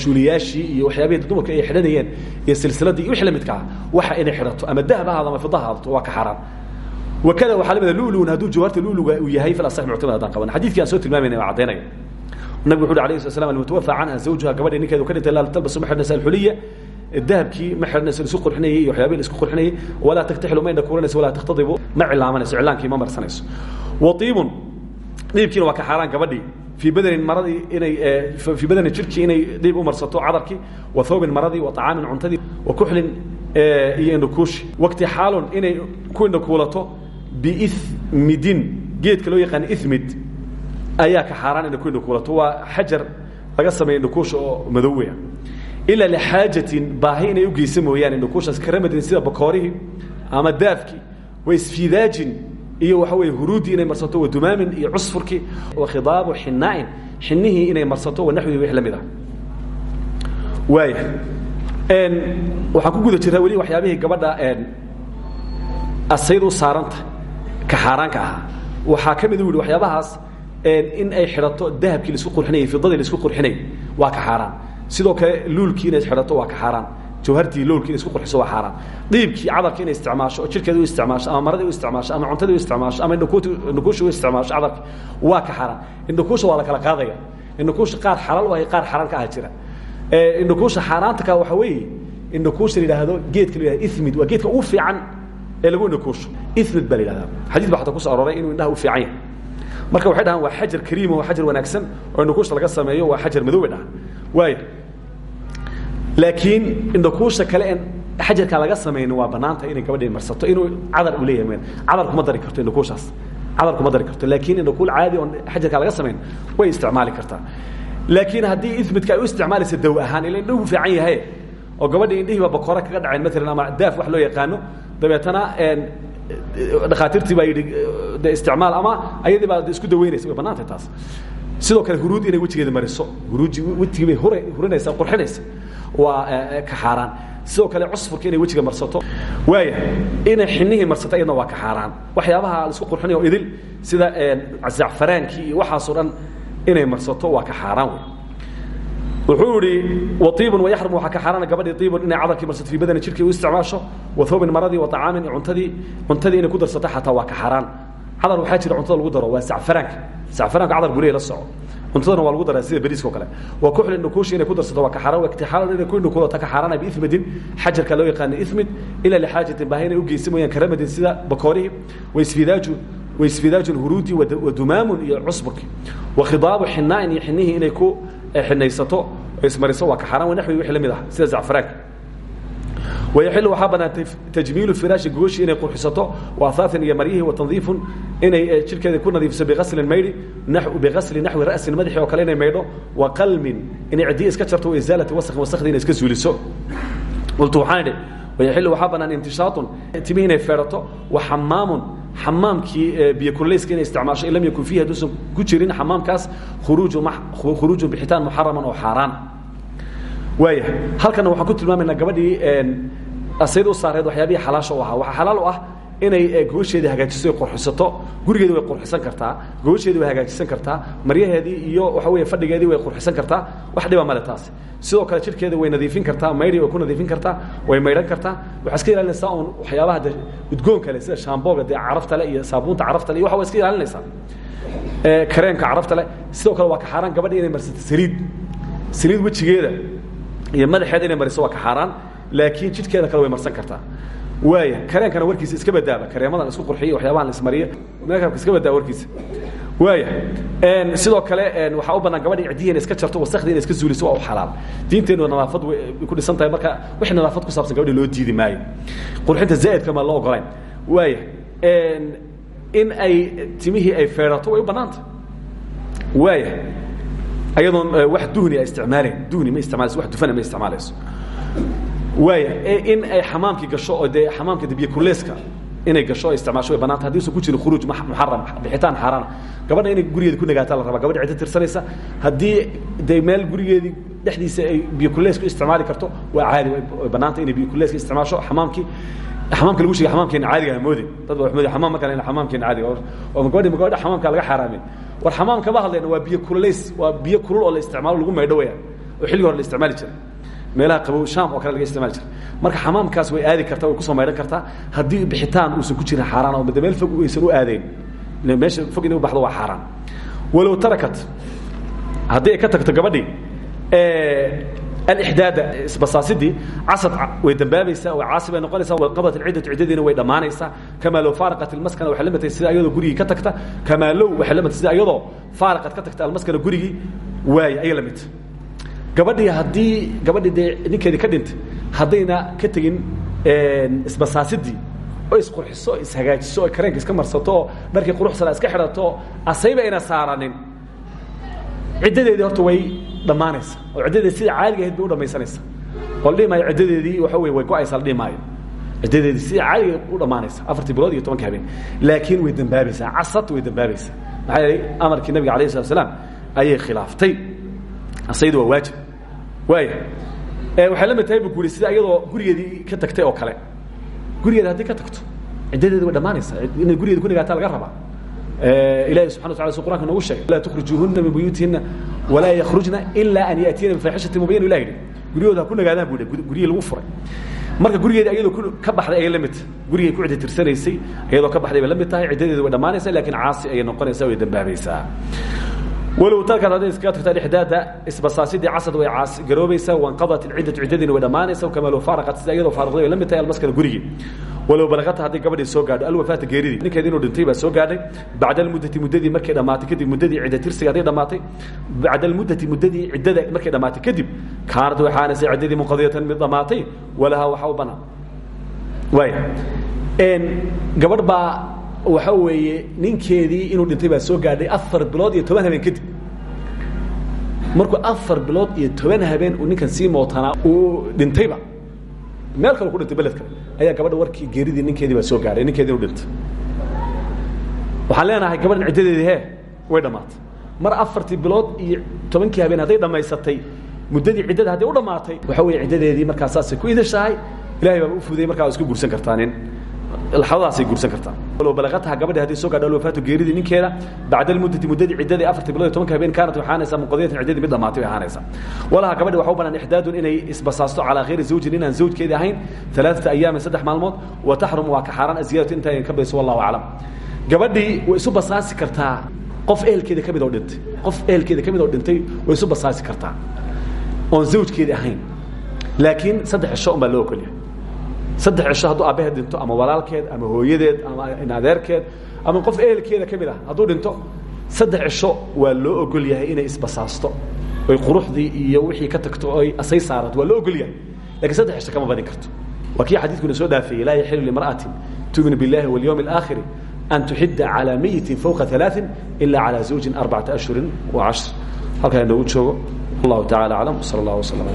shuuliyaashii iyo waxyaabihii dumarka ay xidhanayeen iyo silsiladii iyo wixii la midka ah. Waxa inay xidhato ama dahab ha ahaado ama fida ha ahaado waa ka xaaraan wakada waxaa lamida lulugun hadduu jawaarta luluga uu yahay fil asax muctamad haddaan qaban xadiidkii aan soo tilmaamayna waa caddaynaya nabigu wuxu uhi alayhi slat slam almutawafa canha zawjuha gabadhii ninkeedu ka dhintay laa talbasu ma xidhnaysa alxuliya dahabkii ma xidhnayso la isku qurxinayay iyo waxyaabihi la isku qurxinayay walaa taktaxilu ma indhakuuranayso walaa takhtadibu ma cilaamanayso cilaankii ma marsanayso waiibun dhiibkiina waa ka xaaraan gabadhii fii badanin maradii inay fii badanin jirkii inay dhiib u marsato cadarkii wa thoobin maradii wa طacaamin cuntadii wa kuxlin iyo indhakuushi waqti xaalun inay ku indhakuulato biimidin geedka loo yaqaan imid ayaa ka xaaraan inay ku indhakuulato waa xajar laga sameeya indhakuusha oo madoweya ilaa lixaajatin baahi inay u geysa mooyaane indhakuushaas karamadin sida bakoorihii ama daafkii wa isfidaajin iyo waxa weye huruudii inay marsato wa dumaamin iyo cusfurkii wa khidaabu xinaain xinihii inay marsato wa naxwii wix la mid ah waaya waxaan ku guda jiraa weli waxyaabihii gabadha asayd u saaranta ka xaaraanka ahaa. Waxaa ka mid u yidhi waxyaabahaas in ay xidhato dahabkii la isku qurxinayay fidadii la isku qurxinayay waa ka xaaraan. Sidoo kale luulkii inay xidhato waa ka xaaraan. Jawhartii loolkii inay isku qurxiso waa xaaraan. Dhiibkii cadarka inay isticmaasho oo jirkeeda u isticmaasho ama maradii u isticmaasho ama cuntadii u isticmaasho ama indhakuusha u isticmaasho cadarka waa ka xaaraan. Indhakuusha waa la kala qaadaya indhakuusha qaar xalaal u ahay qaar xaaraan ka ah jira indhakuusha xaaraanta ka waxa weeye indhakuusha la yidhaahdo geedka la yidhahdo ithmid waa geedka ugu fiican ee lagu indhakuusho ithmid baa la yidhahdaa. Xadiis baa xataa ku soo arooray inuu indhaha u fiican yahay. Marka waxay dhahaan waa xajar kariima waa xajar wanaagsan oo indhakuusha laga sameeyo waa xajar madow bay dhahaan. Waaya laakiin indhakuusha kale en xajarkaa laga samaynin waa banaanta inay gabadhii marsato inuu cadar u leeyahay cadar kuma dari karto indhakuushaas cadar kuma dari karto laakiin indhakuul caadi oon xajarkaa laga samayn way isticmaali kartaa. Laakiin haddii ismidka ay u isticmaalaysa daw ahaan ila indhahu fiican yahay oo gabadhii indhihiiba bakora kaga dhaceen maalan ama daaf wax loo yaqaano dabeetana dhakhaatiirtii baa yidhi de isticmaal ama ayadii baa isku daweynaysa. Way banaantay taas. Sidoo kale huruud inay wejigeeda mariso huruuji wejigii bay hura hurinaysa qurxinaysa waa ka xaaraan. Sidoo kale cusfurka inay wejiga marsato waaya inay xinihii marsato iyadna waa ka xaaraan. Waxyaabaha la isku qurxinayo idil sida zacfaraankii iyo waxaasoo dhan inay marsato waa ka xaaraan wey wuxuu ihi waiibun wayaxrum waxaa ka xaaraana gabadhii iibun inay cadarkii marsato fii badani jirkii u isticmaasho wa hoobin maradii wa طacaamin iyo cuntadii cuntadii inay ku darsato xataa waa ka xaaraan. Cadar waxaa jira cuntada lagu daro waa zacfaraanka zacfaraanka cadar gurihii la soco. Cuntadana waa lagu daraa sida beriiska o kale. Waa kuxli indhakuushi inay ku darsato waa ka xaaraan waa iktixaalan inay ku indhakuulata ka xaaraana biithmidin xajarka loo yaqaana ithmid ilaa lixaajatin baahi inay u geysa mooyaan karamadin sida bakoorihii. Waisfidaaju waisfidaaju lhuruudi wa dumaamun iyo cusburki wa khidaabu xinaain iyo xinihii inay ku xinaysato ismariso waa ka xaaraan wa naxwi wixii la mid ah sida zacfaraanka wayaxilu waxaa banaantay tajmiilu firaashi gooshi inay qurxisato waahaatin iyo maryihii watandiifun inay jirkeeda ku nadiifiso biaslin maydhi biasli naxwi ra'sin madaxii oo kale inay maydho wa qalmin inay cidiya iska jarto wa isaalati waskin wasakhdii inay iska suuliso qultu waxaan idhi wayaxilu waxaa banaan intishaatun timihi inay feedhato wa xamaamun xamaamkii biyo kullayska inay isticmaasho in lam yakun fiihi hadduusan ku jirin xamaamkaas khuruujun bixitaan muxaraman oo xaaraan. Waaya halkana waxaan ku tilmaamaynaa gabadhii asayd u saareed waxyaabihii xalaasha u ahaa. Waxaa xalaal u ah inay gogosheedii hagaajiso ay qurxisato. Gurigeedi way qurxisan kartaa gogosheedii way hagaajisan kartaa maryaheedii iyo waxa weeye fadhigeedii way qurxisan kartaa. Wax dhiba male taasi. Sidoo kale jirkeeda way nadiifin kartaa mayri way ku nadiifin kartaa way maydhan kartaa. Waxaa iska ilaalinaysaa un waxyaabaha de udgoon kale sida shaambooga dee carafta le iyo saabuunta carafta le iyo waxa waa iska ilaalinaysaa. Kareemka carafta le sidoo kale waa ka xaaraan gabadhi inay marsato saliid. Saliid wejigeeda iyo madaxeeda inay mariso waa ka xaaraan laakiin jidhkeeda kale way marsan kartaa waaya kareenkana warkiisa iska badaaba kareemadan isku qurxiya waxyaabahan ismariya meekabka iska badaa warkiisa waaya sidoo kale waxaa u bannaan gabadha icdiya inay iska jarto wasakhdii inay iska zuuliso waa u xalaal. Diinteennu nadaafad way ku dhisan tahay marka wixii nadaafad ku saabsan gabadhi loo diidi maayo. Qurxinta zaa'idka ma loo ogolayn waaya in ay timihii ay feedhato way u bannaanta. Waaya ayadoon wax duhni ay isticmaalayn duhni ma isticmaalayso wax dufana ma isticmaalayso waaya in ay xamaamkii gasho oo dee xamaamka de biyo kuleeska inay gasho ay isticmaasho way banaanta haddi usan ku jirin khuruuj muxaram bixitaan xaaraana gabadha inay gurigeeda ku nagaataa la rabaa gabadha ciddo tirsanaysa haddii dee meel gurigeedii dhexdiisa ay biyo kuleeska isticmaali karto waa caadi way banaanta inay biyo kuleeska isticmaasho xamaamkii xamaamka lagu sheegay xamaamkeena caadiga moodin. Dad baa wax moodin xamaam markaan xamaamkeena caadiga oo gabadhi gabadha xamaamka laga xaaraamin. War xamaam kama hadlayna waa biyo kululays waa biyo kulul oo la isticmaalo lagu maydho weeyaan. Oo xilliga hore la isticmaali jiray meelaha qabow shaam oo kale laga isticmaali jiray. Marka xamaamkaas way aadi kartaa way ku soo maydhan kartaa. Haddii bixitaan uusan ku jirin xaaraan oo meel fog aysan u aadayn meesha fog inay u baxdo waa xaaraan. Walow tarakat haddii ay ka tagto gabadhii alixdaada isbasaasidii casad way dambaabaysaa caasi bay noqonaysaa waqabat alciddatu ciddadiina way dhammaanaysaa. Kamaa low faaraqat almaskana waxay la matay sida iyadoo gurigii ka tagta kamaa low waxay la matay sida iyadoo faaraqat ka tagta almaskana gurigii waaya ayay la mid gabadhii haddii gabadhii dee ninkeedii ka dhintay haddayna ka tegin isbasaasidii oo isqurxiso ishagaajiso oo kareenka iska marsato oo dharkii quruxsana iska xidhato asayba ayna saaranin. Ciddadeedii horta way dhammaanaysa oo ciddadeedi sida caadiga ahayd u dhamaysanaysa oo la dhihi waxa wey way go'aysaa la dhihi maayo. Ciddadeedii sida u dhammaanaysa afartii bilood iyo tobanka habeen. Laakiin way dambaabaysaa casad way dambaabaysaa. Maxaa amarkii nabiga alayh slat ayay khilaaftay. Asaydu waa waajib waaya waxay la mid tahay bu ku yidhi sida iyadoo gurigeedii ka tagtay oo kale. Gurigeeda haddii ka tagto ciddadeedi way dhammaanaysaa. Inay gurigeeda ku nagaataa laga rabaa. Ilahi subxana wa tala su quranka noogu sheegay laa tukhrijuuhuna min buyuutihina walaa yakhrujna ilaa an ya'tiyana bifaaxishati mubayan ilah yidhi guryahooda ha ku nagaadaan bu guryihii lagu furay. Marka gurigeeda iyadoo ka baxday ayay la mid tahay. Gurigay ku cidda tirsanaysay iyadoo ka baxday bay la mid tahay. Ciddadeeda way dhammaanaysaa lakiin caasi ayay noqonaysaa way dambaabaysaa walow talkaad hadday iskaga tagtaan ixdaada isbasaasidii casad way garoobaysaa wanqadat ilciddatu ciddadiina way dhammaanaysaa kamaa low faaraqat sida iyadoo faaruqday way la mid tahay almaskana gurigii walow balaqata hadday gabadhii soo gaadho alwafaata geeridii ninkeedi inuu dhintay baa soo gaadhay. Bacda almuddati muddadii markay dhammaatay kadib muddadii cidda tirsiga hadday dhammaatay. Bacda almuddati muddadii ciddada markay dhammaatay kadib kaanad way xaanaysa ciddadii munqadiyatan mid dhammaatay walahaa waxa u banaan. Waaya gabadh baa waxa weeye ninkeedii inuu dhintay baa soo gaadhay afar bilood iyo toban habeen kadib. Markuu afar bilood iyo toban habeen uu ninkan sii mootanaa uu dhintayba meel kale ku dhintay beled kale ayaa gabadha warkii geeridii ninkeedii baa soo gaadhay ninkeedii inuu dhintay. Waxaan leenahay gabadhan ciddadeedii he way dhammaatay. Mar afartii bilood iyo tobankii habeen hadday dhammaysatay muddadii ciddada hadday u dhammaatay waxa weeye ciddadeedii markaa saasay ku idashahay ilahay baaba u fudayay markaa isku guursan kartaanin laxadadaasay guursan kartaa balaqataha gabadhi hadday soo gaadho alwafaatu geeridii ninkeeda bacda almuddati muddadii ciddadii afartii bilood tobanka habeen kaanat way ahaanaysaa munqadiyatan ciddadii mid dhamaatay way ahaanaysaa. Walaha gabadhi waxa u banaan ixdaadun inay isbasaasto calaa khayri zawjin inaan zawjkeedii ahayn alaaata ayaamin saddex maalmood wa taxrum waa ka xaaraan aziyadatu intaa ka bayso wallahu aclam. Gabadhii way isu basaasi kartaa qof ehelkeeda ka mid oo dhintay qof ehelkeeda ka mid oo dhintay way isu basaasi kartaa oon zawjkeedii ahayn. Laakiin saddex cisho un baa loo ogolyahay saddex cisho hadduu aabbahe dhinto ama walaalkeed ama hooyadeed ama inadeerkeed ama qof ehelkeeda ka mid ah hadduu dhinto saddex cisho waa loo ogol yahay inay isbasaasto. Oy quruxdii iyo wixii ka tagto oy asay saarato waa loo ogol yahay. Lakiin saddex cisho kama badin karto. Waa kii xadiidkuna soo dhaafeeyey laa yaxilu limra'atin tu'minu biاllahi walyawmi alaakhiri an tuxidda calaa mayitin fawqa alaain ila calaa zawjin arbacata ashhurin wa cashr. Halkaa inoogu joogo wallahu tacala aclam sal allah waslm